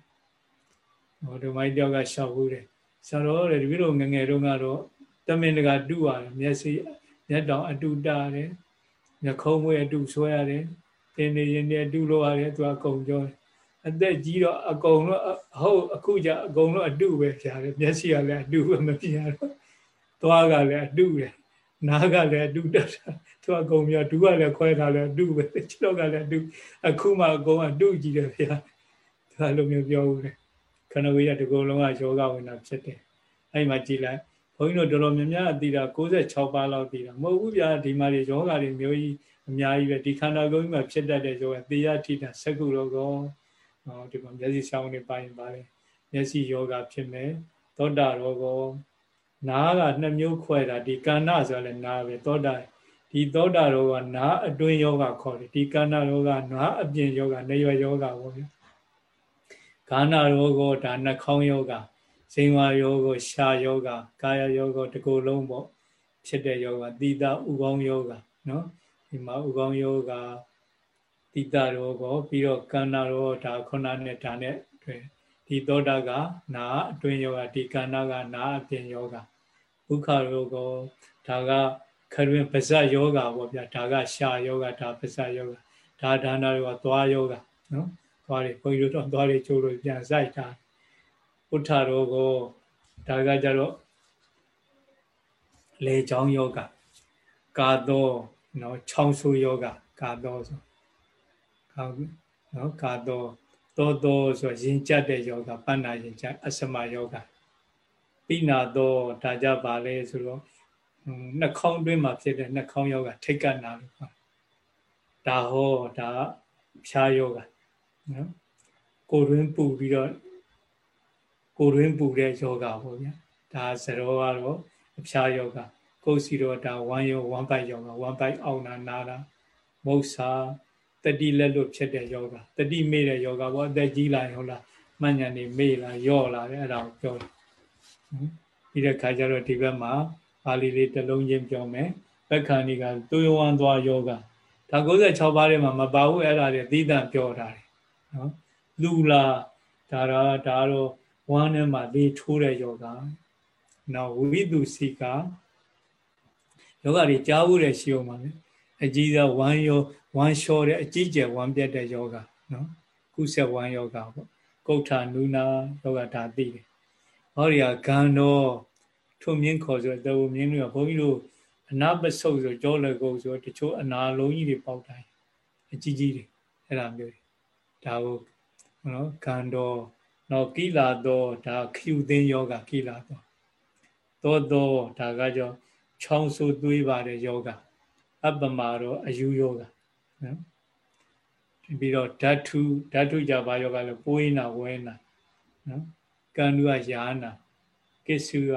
ဟောဒီမိုင်းတယောက်ကရှောက်ဘူးတယ်ဆရာတော်တဲ့တပည့်တော်ငငယ်တုန်းကတော့တမင်တကာတူရတယ်မျက်စိမျက်တောင်အတူတာတယ်မျက်ခုံးမွေးအတူဆွဲရတယ်တင်းနေရင်လည်းအတူလိုရတယ်သူအကုန်ပြောတယ် အသက်ကြီးတော့အကုန်လုံးဟုတ်အခုကျအကုန်လုံးအတူပဲဖြာတယ်မျက်စိကလည်းအတူပဲမပြရတော့သွားကလည်းအတူတယ်နားကလည်းအတူတက်တာသူအကုန်ပြောဒူးကလည်းခွဲထားလည်းအတူပဲခြေတော့ကလည်းအတူအခုမှအကုန်အတူကြီးတယ်ဖြာဒါလိုမျိုးပြောဦးတယ်ခဏဝေးရတကူလုံးကယောဂဝင်တာဖြစ်တယ်အဲ့မှာကြည်လိုက်ဘုန်းကြီးတို့တော်တော်များများအတိတာ66ပါးလောက်တည်တာမဟုတ်ဘူးဗျာဒီမှာတွေယောဂတွေမျိုးကြီးအများကြီးပဲဒီခန္ဓာကိုယ်ကြီးမှာဖြစ်တတ်တဲ့ယောဂသေယထိတာစကုရောကော ဟောဒီမှာမျက်စိရှောင်းနေပါရင်ပါလေမျက်စိယောဂဖြစ်မယ်သောတာရောကောနားကနှစ်မျိုးခွဲတာဒီကန္နဆိုလည်းနားပဲသောတာဒီသောတာရောကနားအတွင်းယောဂခေါ်တယ်ဒီကန္နရောကနားအပြင်ယောဂနေရွယ်ယောဂပေါ့ဗျာခန္ဓာရောကောဒါနှာခေါင်းယောဂဇိမ်ဝါယောဂရှာယောဂကာယယောဂတကူလုံးပေါ့ဖြစ်တဲ့ယောဂသီတာဥကောင်းယောဂနော်ဒီမှာဥကောင်းယောဂ သီတာရောကောပြီးတော့ကန္နာရောဒါခုနနဲ့ဒါနဲ့တွေ့ဒီသောတာကနာအတွင်းယောဂဒီကန္နာကနာအပြင်ယောဂဥခရောကောဒါကခရွင်ပါဇတ်ယောဂပေါ့ဗျာဒါကရှာယောဂဒါပါဇတ်ယောဂဒါဒါနာရောသွားယောဂနော်သွားတွေဘုန်းကြီးတို့တော့သွားတွေကျိုးလို့ပြန်စိုက်တာဥထရောကိုဒါကကြတော့လေချောင်းယောဂကာသောနော်ချောင်းဆူယောဂကာသောဆို ကာနော်ကာသောသောသောဆိုရင်ကြတဲ့ယောဂပဏ္ဏရင်ကြအစမယောဂပိနာသောဒါကြပါလဲဆိုတော့နှာခေါင်းတွင်းမှာဖြစ်တဲ့နှာခေါင်းယောဂထိတ်ကနာလို့ခေါ်ဒါဟောဒါဖြားယောဂနော်ကိုယ်တွင်းပူပြီးတော့ကိုယ်တွင်းပူတဲ့ယောဂပေါ့ဗျာဒါဇရောကတော့အဖြားယောဂကိုယ်စီတော့ဒါဝမ်းယောဝမ်းပိုက်ယောဂဝမ်းပိုက်အောင်နာနာတာမုတ်စာ တတိလက်လို့ဖြစ်တဲ့ယောဂတတိမေ့တဲ့ယောဂပေါ့အသက်ကြီးလာရင်ဟုတ်လားမှန်ညာနေမေ့လာယော့လာတယ်အဲ့ဒါကိုပြောတယ်ပြီးတဲ့ခါကျတော့ဒီဘက်မှာပါဠိလေးတစ်လုံးချင်းပြောမယ်ဘက်ခန္ဒီကသွေးဝမ်းသွားယောဂဒါ96ပါးထဲမှာမပါဘူးအဲ့ဒါတွေသီးသန့်ပြောထားတယ်နော်လူလာဒါတော့ဒါတော့ဝမ်းထဲမှာလေးထိုးတဲ့ယောဂနောက်ဝိတုစီကယောဂတွေကြားဖို့တဲ့ရှိအောင်ပါလေ အကြီးစားဝမ်းယောဝမ်းလျှော့တဲ့အကြီးကျယ်ဝမ်းပြတ်တဲ့ယောဂနော်ကုဆက်ဝမ်းယောဂပေါ့ကုဋ္ဌာနုနာယောဂဒါသိတယ်ဟောဒီကဂန်တော်ထုံမြင့်ခေါ်ဆိုတော့မြင်းတွေကဘုန်းကြီးတို့အနာပဆုပ်ဆိုကြောလက်ကုပ်ဆိုတချို့အနာလုံးကြီးတွေပေါက်တိုင်းအကြီးကြီးတွေအဲ့ဒါမျိုးတွေဒါကိုနော်ဂန်တော်နော်ကိလာတော့ဒါခ ्यू သိင်းယောဂကိလာတော့သောသောဒါကကြောင့်ချောင်းဆူသွေးပါတဲ့ယောဂ အပမတော့အယူယောဂနော်ပြီးတော့ဓာတုဓာတုကြပါယောဂလည်းပိုးရင်နာဝဲနာနော်ကန္တုကယာနာကိစုက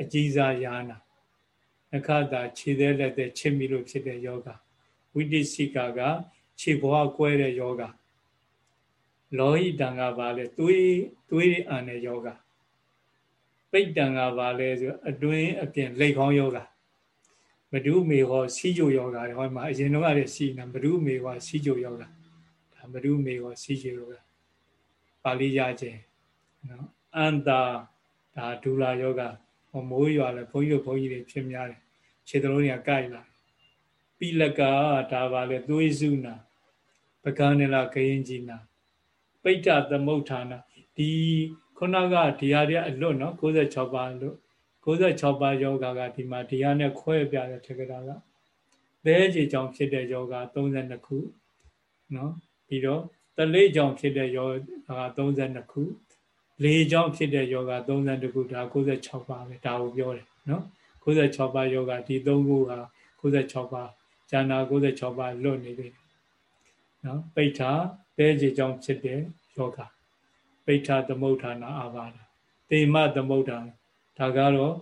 အကြီးစားယာနာအခါတာခြေသေးလက်သေးချစ်မိလို့ဖြစ်တဲ့ယောဂဝိတိစိကာကခြေဘွားကွဲတဲ့ယောဂလောဟိတံကပါလဲသွေးသွေးအံတဲ့ယောဂပိတ်တံကပါလဲဆိုအတွင်းအပြင်လက်ခေါင်းယောဂ ဘဒုမေဟောစီးကြိုယောဂဟောမှာအရင်တော့ကလည်းစီးနေဘဒုမေဟောစီးကြိုယောဂဒါဘဒုမေဟောစီးကြိုယောဂပါဠိရခြင်းနော်အန္တာဒါဒူလာယောဂဟောမိုးရွာလဲဘုန်းကြီးတို့ဘုန်းကြီးတွေဖြစ်များတယ်ခြေသလုံးတွေကကိုက်လာပိလကဒါပါလဲသွေးစုနာပကန္နလာခရင်ကြီးနာပိဋ္ဌသမုဋ္ဌာနာဒီခုနကဒီဟာတွေအလွတ်နော်96ပါးလွတ် 96ပါးယောဂါကဒီမှာဒီဟာနဲ့ခွဲပြတဲ့ထေကရာကသဲကြေကြောင့်ဖြစ်တဲ့ယောဂ32ခုနော်ပြီးတော့တလိကြောင့်ဖြစ်တဲ့ယောဂ32ခုလေကြောင့်ဖြစ်တဲ့ယောဂ32ခုဒါ96ပါပဲဒါကိုပြောတယ်နော်96ပါးယောဂဒီ3ခုဟာ96ပါးဇာနာ96ပါးလွတ်နေပြီနော်ပိဋ္ဌာတဲကြေကြောင့်ဖြစ်တဲ့ယောဂပိဋ္ဌာသမုဋ္ဌာနာအာဘာဒတေမသမုဋ္ဌာ ဒါကတော့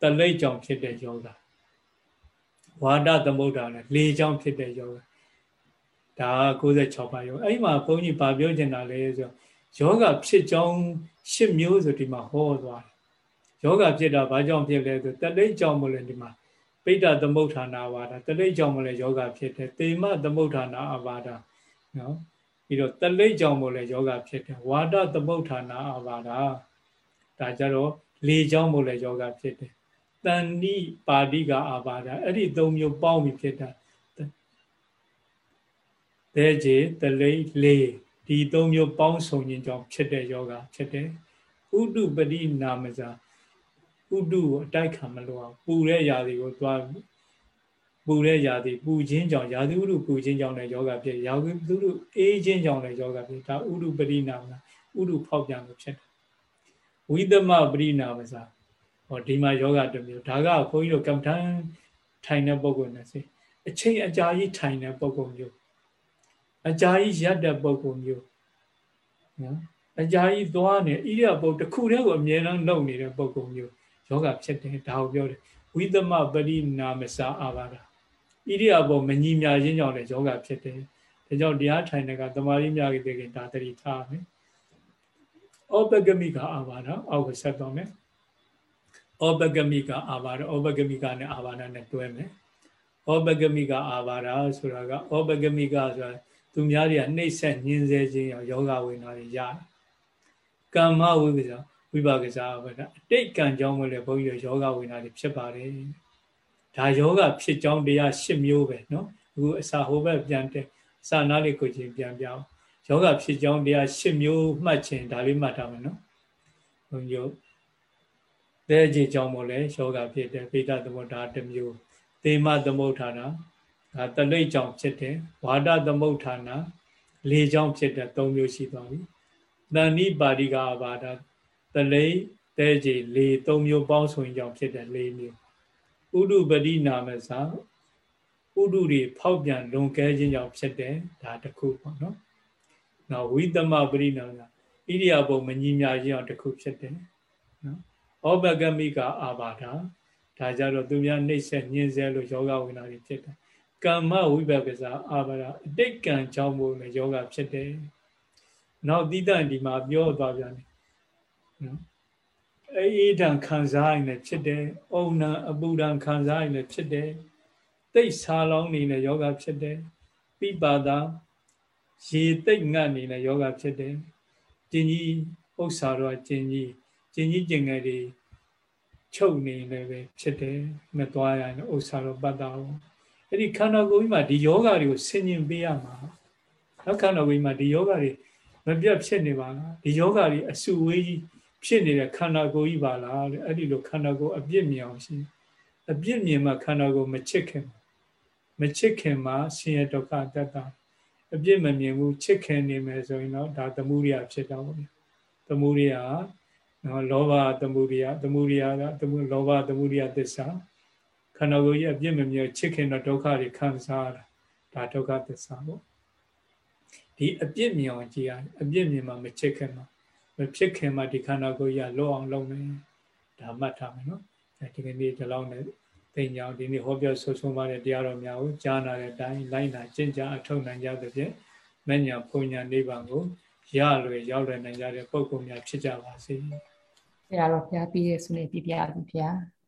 တလိပ်ကြောင့်ဖြစ်တဲ့ယောဂဝါဒသမုဋ္ဌာနဲ့လေကြောင့်ဖြစ်တဲ့ယောဂဒါ96ပါးယောအဲ့မှာဘုန်းကြီးဗာပြောချင်တာလဲဆိုယောဂဖြစ်ကြောင်း၈မျိုးဆိုဒီမှာဟောသွားတယ်ယောဂဖြစ်တာဘာကြောင့်ဖြစ်လဲဆိုတလိပ်ကြောင့်မလို့ဒီမှာပိဋ္ဌသမုဋ္ဌာနာဘာဒတလိပ်ကြောင့်မလဲယောဂဖြစ်တယ်တေမသမုဋ္ဌာနာအဘာဒနော်ပြီးတော့တလိပ်ကြောင့်မလဲယောဂဖြစ်တယ်ဝါဒသမုဋ္ဌာနာအဘာဒဒါကြတော့ လေကြောင့်မလဲယောဂဖြစ်တယ်တန်ဏိပါဠိကအာဘာဒအဲ့ဒီသုံးမျိုးပေါင်းပြီးဖြစ်တာဒဲကြေတလိလေဒီသုံးမျိုးပေါင်းစုံခြင်းကြောင့်ဖြစ်တဲ့ယောဂဖြစ်တယ်ဥတုပရိနာမဇာဥတုကိုအတိုက်ခံမလို့အောင်ပူတဲ့ຢာဒီကိုသွားပူတဲ့ຢာဒီပူခြင်းကြောင့်ຢာတိဥတုပူခြင်းကြောင့်လည်းယောဂဖြစ်ຢာတိဥတုအေးခြင်းကြောင့်လည်းယောဂဖြစ်ဒါဥတုပရိနာမဇာဥတုဖောက်ပြန်လို့ဖြစ်တယ် ဝိသမပရိနာမဇာဟောဒီမှာယောဂတစ်မျိုးဒါကခွန်ကြီးတို့ကမ္မထန်ထိုင်တဲ့ပုံကိုနဲ့စေအချိန်အကြာကြီးထိုင်တဲ့ပုံကိုမျိုးအကြာကြီးရက်တဲ့ပုံကိုမျိုးနော်အကြာကြီးသွားနေဣရိယာပုတ်တစ်ခုတည်းကိုအမြဲတမ်းလုပ်နေတဲ့ပုံကိုမျိုးယောဂဖြစ်တယ်ဒါကိုပြောတယ်ဝိသမပရိနာမစာအာဘာဒဣရိယာပုတ်မညီမြခြင်းကြောင့်လည်းယောဂဖြစ်တယ်ဒါကြောင့်တရားထိုင်တဲ့ကတမာရီမြကြီးတဲ့ကဒါတတိထားမယ် ဩပဂမိကအာဘာဒအောက်ကိုဆက်တော့မယ်ဩပဂမိကအာဘာဒဩပဂမိကနဲ့အာဘာဒနဲ့တွဲမယ်ဩပဂမိကအာဘာဒဆိုတာကဩပဂမိကဆိုတာသူများတွေကနှိမ့်ဆက်ညှင်းဆဲခြင်းရောယောဂဝိနာတွေရတယ်ကမ္မဝိပ္ပဇာဝိပါကစားပဲဒါအတိတ်ကံကြောင့်မလဲဘုန်းကြီးတို့ယောဂဝိနာတွေဖြစ်ပါတယ်ဒါယောဂဖြစ်ကြောင်းတရား၈မျိုးပဲเนาะအခုအစာဟိုဘက်ပြန်တယ်အစာနားလေးကိုချင်းပြန်ပြောင်း ယောဂဖြစ်ကြောင်းတရား၈မျိုးမှတ်ခြင်းဒါလေးမှတ်ထားမယ်နော်ဘုန်းကြီးတို့သဲခြင်းကြောင့်မို့လဲယောဂဖြစ်တယ်ပိဋကသမုဒ္ဒါ၁မျိုးသေမသမုဋ္ဌာနာဒါတလိကြောင့်ဖြစ်တယ်ဝါဒသမုဋ္ဌာနာလေကြောင့်ဖြစ်တဲ့၃မျိုးရှိသွားပြီတဏိပါရိကဘာဒတလိသဲခြင်းလေ၃မျိုးပေါင်းစုံကြောင့်ဖြစ်တဲ့၄မျိုးဥဒုပတိနာမစာဥဒုတွေဖောက်ပြန်လွန်ကဲခြင်းကြောင့်ဖြစ်တယ်ဒါတစ်ခုပေါ့နော် နောက်ဝိသမပရိနာကဣရိယာပုမညီမြခြင်းအောင်တခုဖြစ်တယ်နော်။ဩဘဂမိကအာဘာဒဒါကြတော့သူများနှိမ့်ဆက်ညှင်းဆဲလို့ယောဂဝိနာတွေဖြစ်တယ်။ကမ္မဝိဘကစားအာဘာဒအတိတ်ကံကြောင့်မို့လည်းယောဂဖြစ်တယ်။နောက်တိတန်ဒီမှာပြောသွားပြန်တယ်နော်အေးဒံခံစားရင်လည်းဖြစ်တယ်။အုံနံအပူဒံခံစားရင်လည်းဖြစ်တယ်။တိတ်ဆာလောင်းနေလည်းယောဂဖြစ်တယ်။ပိပါဒ ရေတိတ်ငတ်နေလည်းယောဂဖြစ်တယ်။ကျင်ကြီးဥစ္စာတော့ကျင်ကြီးကျင်ကြီးကျင်ငယ်တွေချုပ်နေလည်းပဲဖြစ်တယ်။မသွားရရင်ဥစ္စာတော့ပတ်တာအောင်။အဲ့ဒီခန္ဓာကိုယ်ကြီးမှာဒီယောဂတွေကိုဆင်ញင်ပေးရမှာ။နောက်ခန္ဓာကိုယ်ကြီးမှာဒီယောဂတွေမပြတ်ဖြစ်နေပါလား။ဒီယောဂတွေအစုဝေးကြီးဖြစ်နေတဲ့ခန္ဓာကိုယ်ကြီးပါလားတဲ့အဲ့ဒီလိုခန္ဓာကိုယ်အပြစ်မြင်အောင်ရှိအပြစ်မြင်မှခန္ဓာကိုယ်မချစ်ခင်မချစ်ခင်မှဆင်းရဲဒုက္ခတတ်တာ အပြစ်မမြင်ဘူးချစ်ခင်နေမယ်ဆိုရင်တော့ဒါသမုဒိယဖြစ်တော့ဘူးသမုဒိယနော်လောဘသမုဒိယသမုဒိယကသမုလောဘသမုဒိယသစ္စာခန္ဓာကိုယ်ကြီးအပြစ်မမြင်ချစ်ခင်တော့ဒုက္ခတွေခံစားရတာဒါဒုက္ခသစ္စာပေါ့ဒီအပြစ်မြင်အောင်ကြည်ရတယ်အပြစ်မြင်မှမချစ်ခင်မှမဖြစ်ခင်မှာဒီခန္ဓာကိုယ်ကြီးကလောအောင်လုပ်မယ်ဒါမှတ်ထားမယ်နော်အဲဒီကနေ့ဒီလောက်နဲ့ သိညာဒီနေ့ဟောပြောဆိုဆုံးပါတဲ့တရားတော်များကိုကြားနာတဲ့အတိုင်းလိုက်နာကျင့်ကြအထောက်နိုင်ကြသဖြင့်မညာဘုံညာနိဗ္ဗာန်ကိုရလွယ်ရောက်လွယ်နိုင်ကြတဲ့ပုဂ္ဂိုလ်များဖြစ်ကြပါစေ။ဆရာတော်ဘုရားပြည့်ရဲ့ဆုနဲ့ပြပြပါဘုရား။